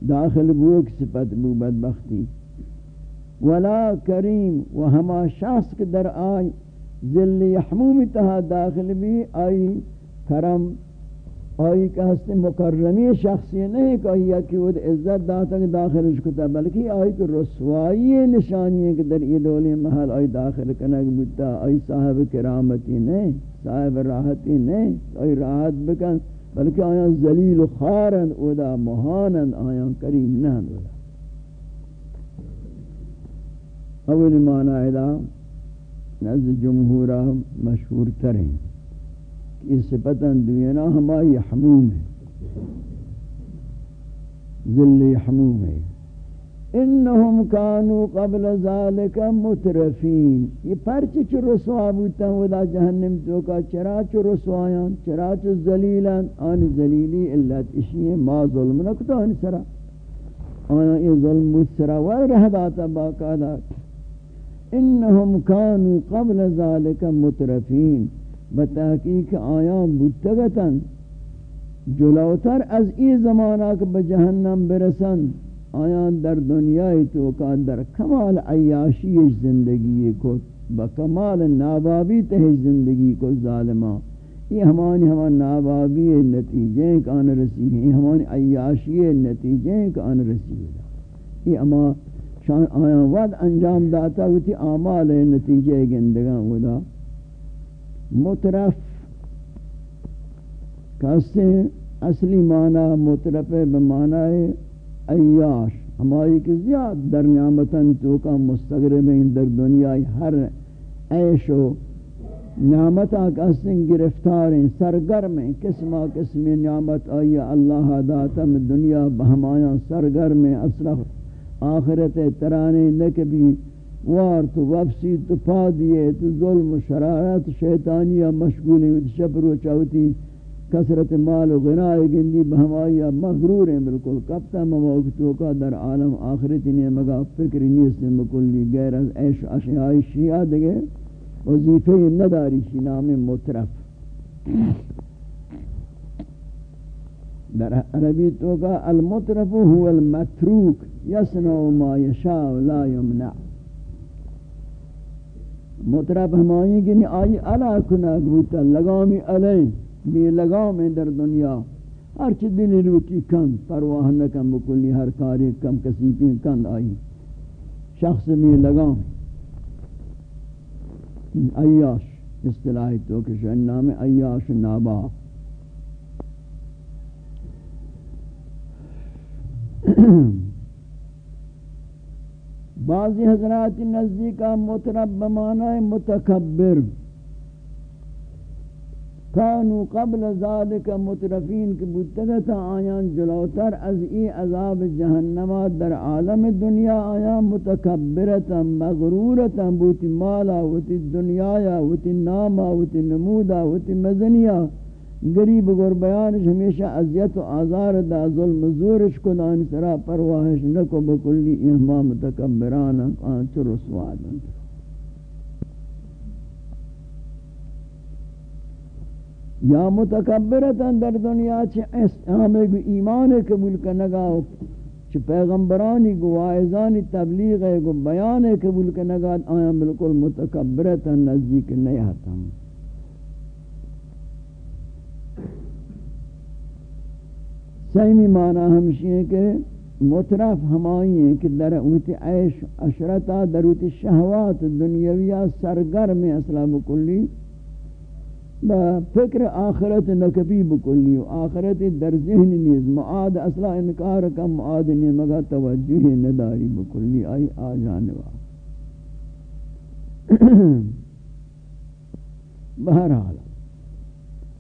داخل بوک صفت بو بدبختی۔ ولا کریم و ہما شخص کے در آئی ذل یحموم تہا داخل بھی آئی کرم آئی کہ ہستے مکرمی شخصی نہیں کہ آئی کہ وہ عزت داتا کہ داخل کتا بلکہ آئی کہ رسوائی نشانی ہے کہ در یہ دولی محل آئی داخل کنک بودتا آئی صاحب کرامتی نہیں صاحب راحتی نہیں آئی راحت بکن بلکہ آیا ذلیل و خارند اودا مہانند آیا کریم نہند اودا اول معنی ادا نزد جمہورہ مشہور ترین یہ صفتاً دوینا ہماری حموم ہے۔ ذل حموم ہے۔ انہم کانو قبل ذالک مترفین۔ یہ پرچ چو رسوا بوتا ودا جہنم تو کا چرا چو رسوایان چرا چو ذلیلان آن ذلیلی اللہ اشیئے ما ظلم نکتا ان سرا۔ آنا یہ ظلم بود سرا وی رہ داتا باقاعدہ انہم کانو قبل ذالک مترفین۔ بتحقیق آیان بودتگتن جلوتر از ای زمانہ کہ بجہنم برسن آیان در دنیای تو کا در کمال عیاشی زندگی کو بکمال نابابی تہ زندگی کو ظالمہ یہ ہمانی ہمان نابابی نتیجے کان رسی ہیں ہمانی عیاشی نتیجے کان رسی یہ اما شان آیان ود انجام داتا ہوتی آمال نتیجے گندگاں ودا مترف کہتے ہیں، اصلی معنی مترف بمعنی ایاش ہماری کی زیاد در نعمتاً تو کا مستغرب ہیں در دنیا ہر عیش و نعمتاں کہتے گرفتار ہیں، سرگرم ہیں۔ قسمہ قسم نعمت آئی اللہ داتا میں دنیا بہمایا سرگرم ہیں، اصرف آخرت ترانے نکبی وار تو وفسی تو پا دیئے تو ظلم و شرارت شیطانیہ مشغولی و چاوتی کثرت مال و غنائی گندی بہمائیہ مغرور ہیں بالکل. کب تا موقتوں کا در عالم آخرت نے مگا فکر نیست مکلی غیر از عیش اشیائی شیعہ دگے وظیفہ نداری شی نام مترف در عربی تو کا المترف هو المتروک یسنع ما یشاء لا یمنع. مطرب ہمائی کہ نہیں، آئی علا کنا گروتا لگامی علی بھی لگام در دنیا۔ ہر چی دلی روکی کن پرواہ نکن بکلی ہر کاری کم، کسی پی کن آئی۔ شخص میں لگام۔ ایاش اصطلاحی تو کہ نام ایاش نابا۔ بعضی حضرات نزدیکا مطرب بمعنی متکبر. کانو قبل ذالک مترفین کی بودتگتا آیان جلوتر از ای عذاب جہنما در عالم دنیا آیان متکبرتا، مغرورتا، بوتی مالا وتی دنیایا وتی ناما وتی نمودا وتی مزنیا. گریب گر بیانش ہمیشہ عذیت و آزار دا ظلم زورش کو دان سرا پرواہش نکو بکلی احما متکبرانا کانچ رسوادن یا متکبرتا در دنیا چھ اسلام گو ایمان قبول کنگا چھ پیغمبرانی گو وائزانی تبلیغ گو بیان قبول کنگا آیا بالکل متکبرتا نزدیک نہیں آتا سیمی معنی ہمشی ہے کہ مطرف ہمائی ہیں کہ در اوتی عیش اشرتا، در اوتی شہوات دنیاویہ سرگرم اصلا بکلی با فکر آخرت نکبی بکلی و آخرت در ذہن نیز معاد اصلا انکار کا معاد نہیں مگا توجہ نداری بکلی آئی آ جانوا بہرحال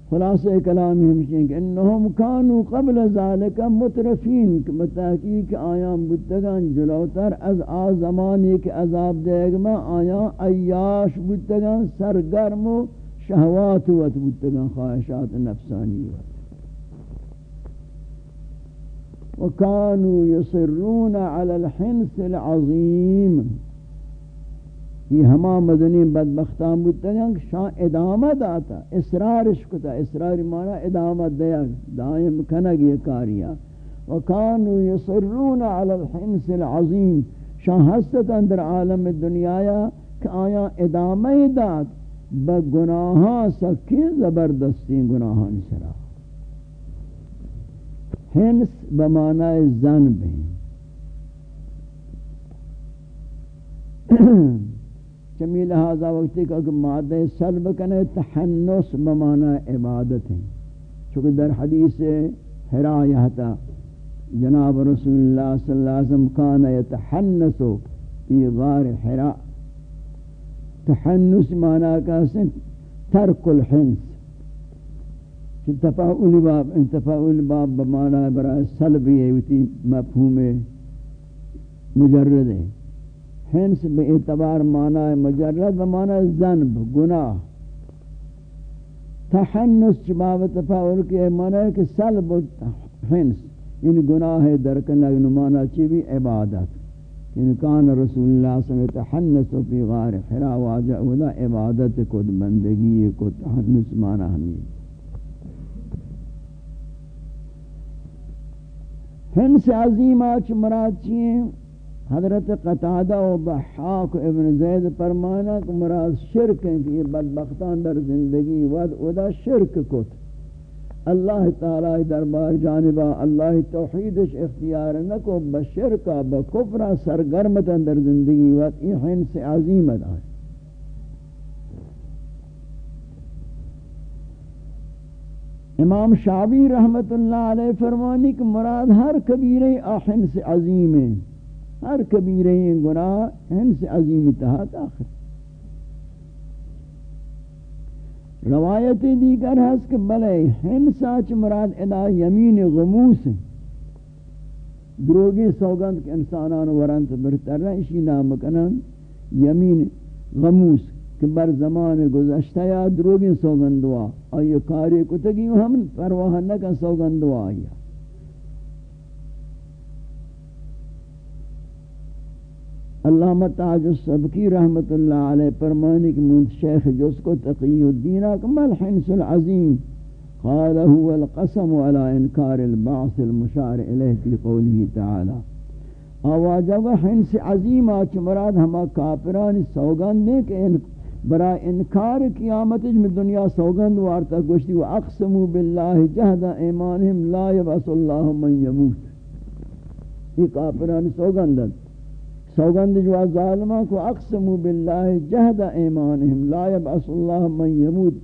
خلاصہ کلام ہمشین کہ انہم کانو قبل ذالک مترفین کہ بتحقیق آیان بودتگان جلوتر. از آ زمانی کے عذاب دے گا آیان ایاش بودتگان سرگرم و شہوات وت بودتگان خواہشات نفسانی وت وكانوا يصرون على الحنس العظيم یہ ہما مدنی بدبختان بودتا ہیں کہ شاہ ادامہ داتا اصرارش کتا اصرار مانا ادامہ دیا دائم کنگ یہ کاریا وکانو یصرون علی الحنس العظیم۔ شاہ حسد اندر عالم دنیا کہ آیا ادامہ دات بگناہاں سکی زبردستی گناہان سرا۔ حنس بمعنی زن بھی چمی لہذا وقتی کہ مادہ سلب کنے تحنس بمانا عبادت ہیں چونکہ در حدیث حرا یہتا جناب رسول اللہ صلی اللہ علیہ وسلم کانا یتحنسو فی غار حرا. تحنس مانا کہتے ہیں ترک الحنس. تفاؤل باب، انتفاؤل باب بمانا برای سلبی ہے مفہوم مجرد ہے حنس بے اعتبار معنی مجرد و معنی ذنب، گناہ۔ تحنس جباب تفاول کے معنی کہ سلب حنس ان یعنی گناہ درکنگ نمانا چی بھی عبادت۔ ان کان رسول اللہ صلی اللہ علیہ وسلم تحنس فی غار حرا واجہ اولا عبادت کد، بندگی کو تحنس معنی ہمیں حنس عظیمہ چھ مراد چیئے حضرت قطادہ و بحاق ابن زید فرمانا کہ مراد شرک ہیں کہ یہ بدبختان در زندگی ود ادا شرک کت۔ اللہ تعالی دربار جانبا اللہ توحیدش اختیار نکو بشرکا بکفرا سرگرمتا در زندگی ود۔ یہ حنس عظیم ادا ہے۔ امام شعبی رحمت اللہ علیہ فرمانی کہ مراد ہر کبیرے آحن سے عظیم ہیں۔ ہر کبیرہ گناہ، ان سے عظیم تحت آخر روایت دیگر ہے کہ بلے ہن ساچ مراد ادا یمین غموس ہیں۔ دروگی سوگند کے انسانان ورنت برتر رہا اسی نام کنن یمین غموس کہ بر زمان گزشتہ یا دروگی سوگندوا۔ آئیے کاری کتگی ہم، پرواہ نکن سوگندوا آئیے۔ علامہ تاج السبکی رحمت اللہ علیہ فرمانے کہ من شیخ جس کو تقی الدین اکمل حنس العظیم۔ قال هو القسم على انکار البعث المشار الیہ فی قوله تعالی۔ آواجہ و حنس عظیم آچ مراد ہما کافران سوگند دے کہ ان برا انکار قیامت میں دنیا سوگند وارتا گوشتی، و اقسموا باللہ جہد ایمانہم، لا یبعث اللہ من یموت۔ یہ کافران سوگندن سوگند جو ظالمہ کو اقسمو باللہ جہد ایمانہم، لا یبعث اللہ من یمود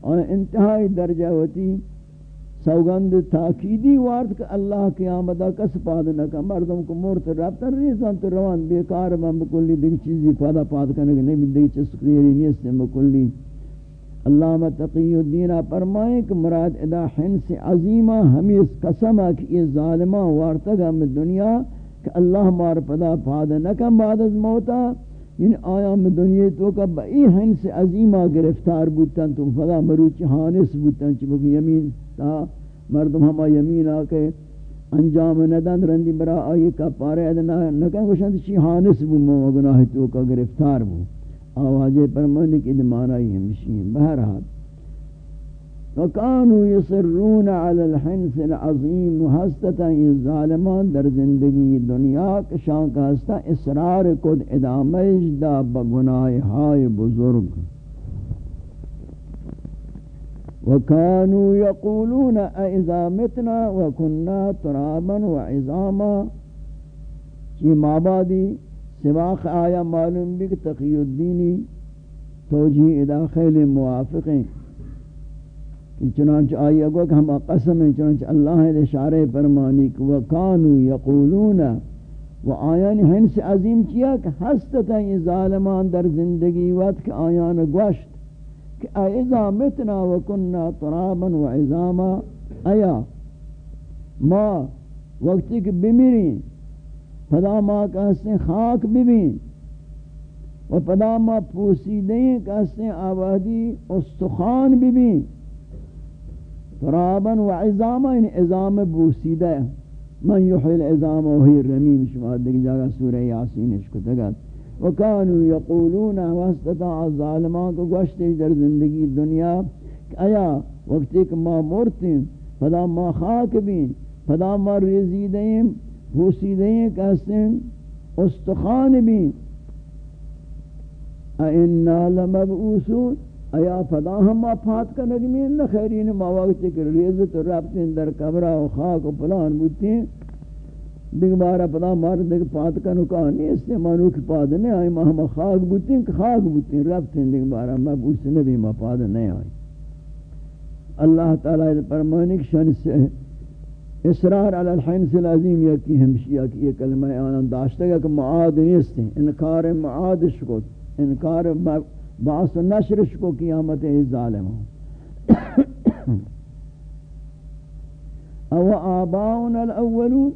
اور انتہائی درجہ ہوتی سوگند تاکیدی وارد کہ اللہ قیامتا کس پاد نکا مردم کو مورت رابطن ریزان تو روان، بیکار من بکلی دیکھ چیزی پادا پاد کنگا نہیں، دیکھ چیز سکریری نیست بکلی۔ اللہ تقی الدین فرمائے کہ مراد ادا حنس عظیمہ ہمیں اس قسم ہے کہ یہ ظالمہ وارتگا میں دنیا کہ اللہ مار پدا پاد نکا بعد از موتا یعنی آیا میں دنیا تو کا بئی حنس عظیمہ گرفتار بودتاں تو فدا مروچ حانس بودتاں چبک یمین تا مردم ہما یمین آکے انجام ندن رندی برا آئی کا پارے ادنا نکن گوشن چی حانس بو مو گناہ تو کا گرفتار بو۔ آوازے پر مانے کی دمارائی ہمشی بہرحال وکانو یسرون علی الحنس العظیم حسدتا یہ ظالمان در زندگی دنیا کشان کا ہستا اصرار کد ادامش دا بگناہ ہائے بزرگ۔ وكانوا يقولون اذا متنا وكنا ترابا وعظاما۔ چی مابادی سواق آیا معلوم بھی کہ تقی الدینی توجیہ ادا خیل موافقیں۔ کہ چنانچہ آئی اگو کہ ہم قسم ہیں، چنانچہ اللہ نے اشارہ فرمانی کہ وَقَانُوا يَقُولُونَ و آیان ہنس عظیم کیا کہ ہستتا یہ ظالمان در زندگی وقت کہ آیان گوشت، کہ اذا متنا وکننا ترابا وعظاما ایا ما وقتی کہ بمیریں، پدا ما کہتے خاک ببین و پدا ما پوسیدیں کہتے آبادی استخان ببین ترابا وعظاما ان عظام بوسیدہ من یحیل عظام وہی رمیم. شما دیکھ جاگا سورہ یاسین اشکو تگت وکانو یقولون واسطتا ظالمان کو گوشتے در زندگی دنیا کہ آیا وقتی کہ ما مرتیں پدا ما خاک بین پدا ما ریزی دیں پوسی ہیں استخان بین ایننا لمبعوثون. ایا فدا ہم پات کا نگمین نخیرین ما وقت کہ ریزت ربطیں در قبرہ و خاک و پلان بوتیں دیکھ بارا پدا مار، دیکھ پات کا نکانی اس سے مانو کی پاد نہیں آئی۔ ما ہم خاک بوتیں کہ خاک بوتیں ربطیں دیکھ بارا میں بوس نبی ما پاد نہیں آئی۔ اللہ تعالیٰ فرمانے کی شان سے اصرار علی الحنس العظیم یکی ہمشیہ کی یہ کلمہ آنان داشتا گا کہ معاد نیست ہیں انکار معاد شکو انکار معاد باعث نشرش کو قیامت ظالم او آباؤنا الاولون۔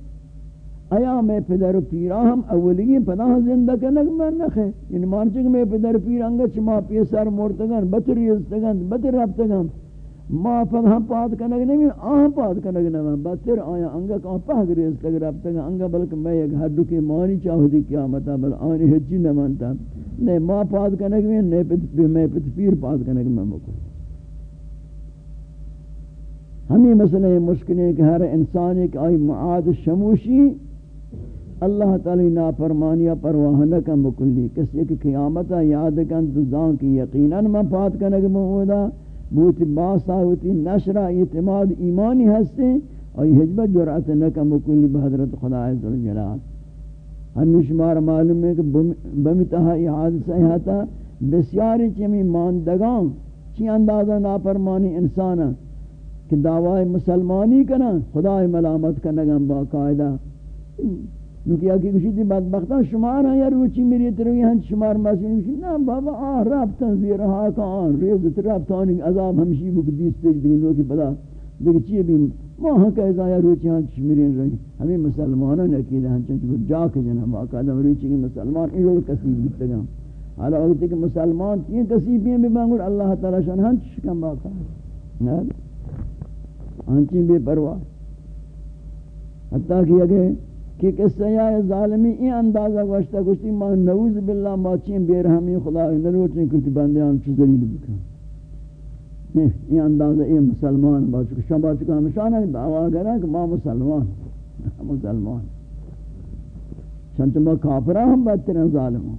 ایا میں پدر پیرا ہم اولی پناہ زندہ کنگ میں نخے یعنی مانچنگ میں پدر پیرا، انگا چما پیسر مورتگن بطر یزتگن بطر ربتگن ما پد ہم پاد کنگ نہیں آہ پاد کنگ نہیں بطر آیا انگا کہاں پاک ریزتگ ربتگن انگا بلکہ میں ایک حدو کے مانی چاہو دی قیامتا بل آنی حجی نمانتا نہیں ما پاد کنگ میں نہیں پت میں پد پیر پاد کنگ میں مکو۔ ہمیں مسئلہ مشکل ہے کہ ہر انسان ایک آئی معاد شموشی، اللہ تعالی نافرمانیہ پرواہ نہ کم بکلی کسی کی قیامت یاد کن تو زان کی یقیناً من پات کنگ مودا بوت باسا ہوتی نشرہ اعتماد ایمانی ہستے اور یہ حجبت جرعت نہ کم بحضرت خدا عز و جلال ہم شمار معلوم ہے کہ بمتہا یہ حادثہ ہے تا بسیاری چمی ماندگان چی اندازہ نافرمانی انسانا کہ دعوی مسلمانی کنا خدا ملامت کنگم باقاعدہ نوکی اکی کشی دی بدبختان شمار ہیں یا روچی میری تروی ہیں شمار مسئول کشی نا بابا آہ رابطان زیر حاکا آن ریزت رابطانی عذاب ہمشی بک دیستے دیگی لوکی پدا دیکھ چیئے بھی ماہاں کا ازا یا روچی ہیں چی میری رہی ہمیں مسلمانوں نے اکیدہ ہیں چنچہ جا کے جنہ باقا آدم روچی کی مسلمان این لوگ کسیب بیتے گا حالا وقت کہ مسلمان تین کسیبیں بھی بانگوڑ اللہ تعالی شان ہنچ شکم باقا ہے ہنچی بے پرواہ حتیٰ کہ اگر کہ قصہ یا ظالمی این اندازہ گوشتا گوشتی ما نعوذ باللہ ما چین بیرحمی خدا نلوچیں کتی بندیان چو ذلیل بکن. این اندازہ این مسلمان باچو چکا شما با چکا ہمشانہ دعویٰ کرا کہ ما مسلمان مسلمان. چند ما کافرہ ہم بدتر ہیں ظالموں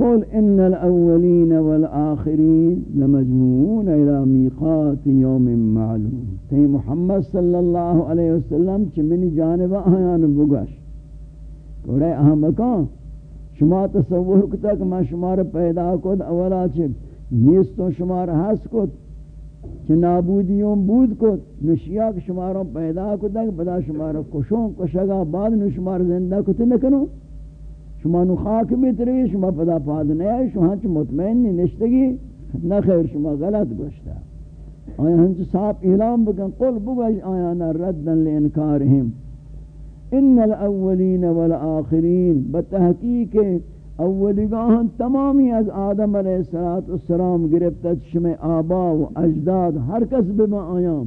قل ان الاولین والآخرین لمجموعون الى میقات یوم معلوم. تی محمد صلی اللہ علیہ وسلم چھ منی جانب آیان بگش کوڑے اہم کان شما تصور کتا کہ میں شما پیدا کد، اولا چھ نیستو شمار حس کت چھ نابودیوں بود کت نشیاک شماروں پیدا کتک بدا شمار کشوں کشگا بعد نشمار زندہ کت نکنو. شما نو خاک بھی شما پدا پاد نیا، شما چھ مطمئن نہیں نشتگی نخیر شما غلط گوشتا. آیا ہنچ صاحب اعلام بکن، قل بگوش آیانا ردن لانکارہم ان الاولین والآخرین بتحقیق اولیگاہن تمامی از آدم علیہ السلام گرفتا شما آبا و اجداد ہر کس بما آیام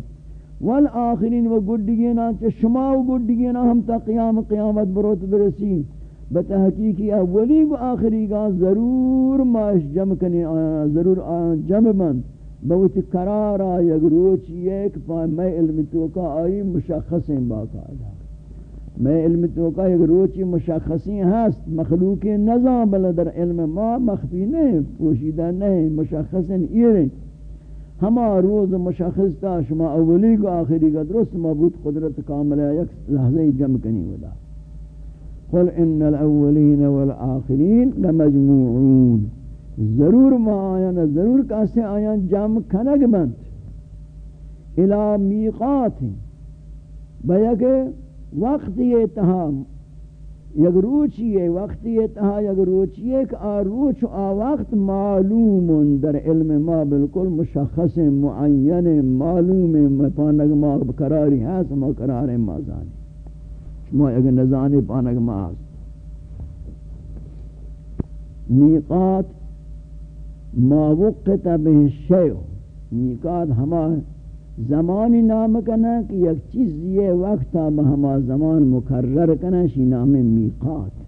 والآخرین و گڈگینا چھ شما و گڈگینا ہم تا قیام قیامت بروت برسیم. بتحقیقی اولی و آخری گا ضرور ماش جمع کنی آیا ضرور آیا جمع من. بہت قرارا یک روچی ایک پا میں علم توکا آئی مشخصیں باقا میں علم توکا یک روچی مشخصیں ہست مخلوق نظام بل در علم ما مخفی نہیں پوشیدہ نہیں مشخصیں ایریں ہما روز مشخص تا، شما اولی کو آخری کا درست مبود قدرت کامل یک لحظہ جمع کنی ودا. قل ان الاولین والآخرین لمجموعون. ضرور ما آیان، ضرور کاسے آیان جام کھنگ بند الى میقات. بیا کہ وقت یہ تہا، یک روچی ہے وقت یہ تہا یک روچی ہے کہ آ روچ آ وقت معلوم در علم ما بالکل مشخص، معین، معلوم پانک ما قراری ہے سما قرار ما زانی. ما اگر نزانی پانک ماز میقات ما وقت به شیع میقات ہما زمانی نام کنا کہ یک چیز یہ وقتا با ہما زمان مکرر کنا، شی نام میقات۔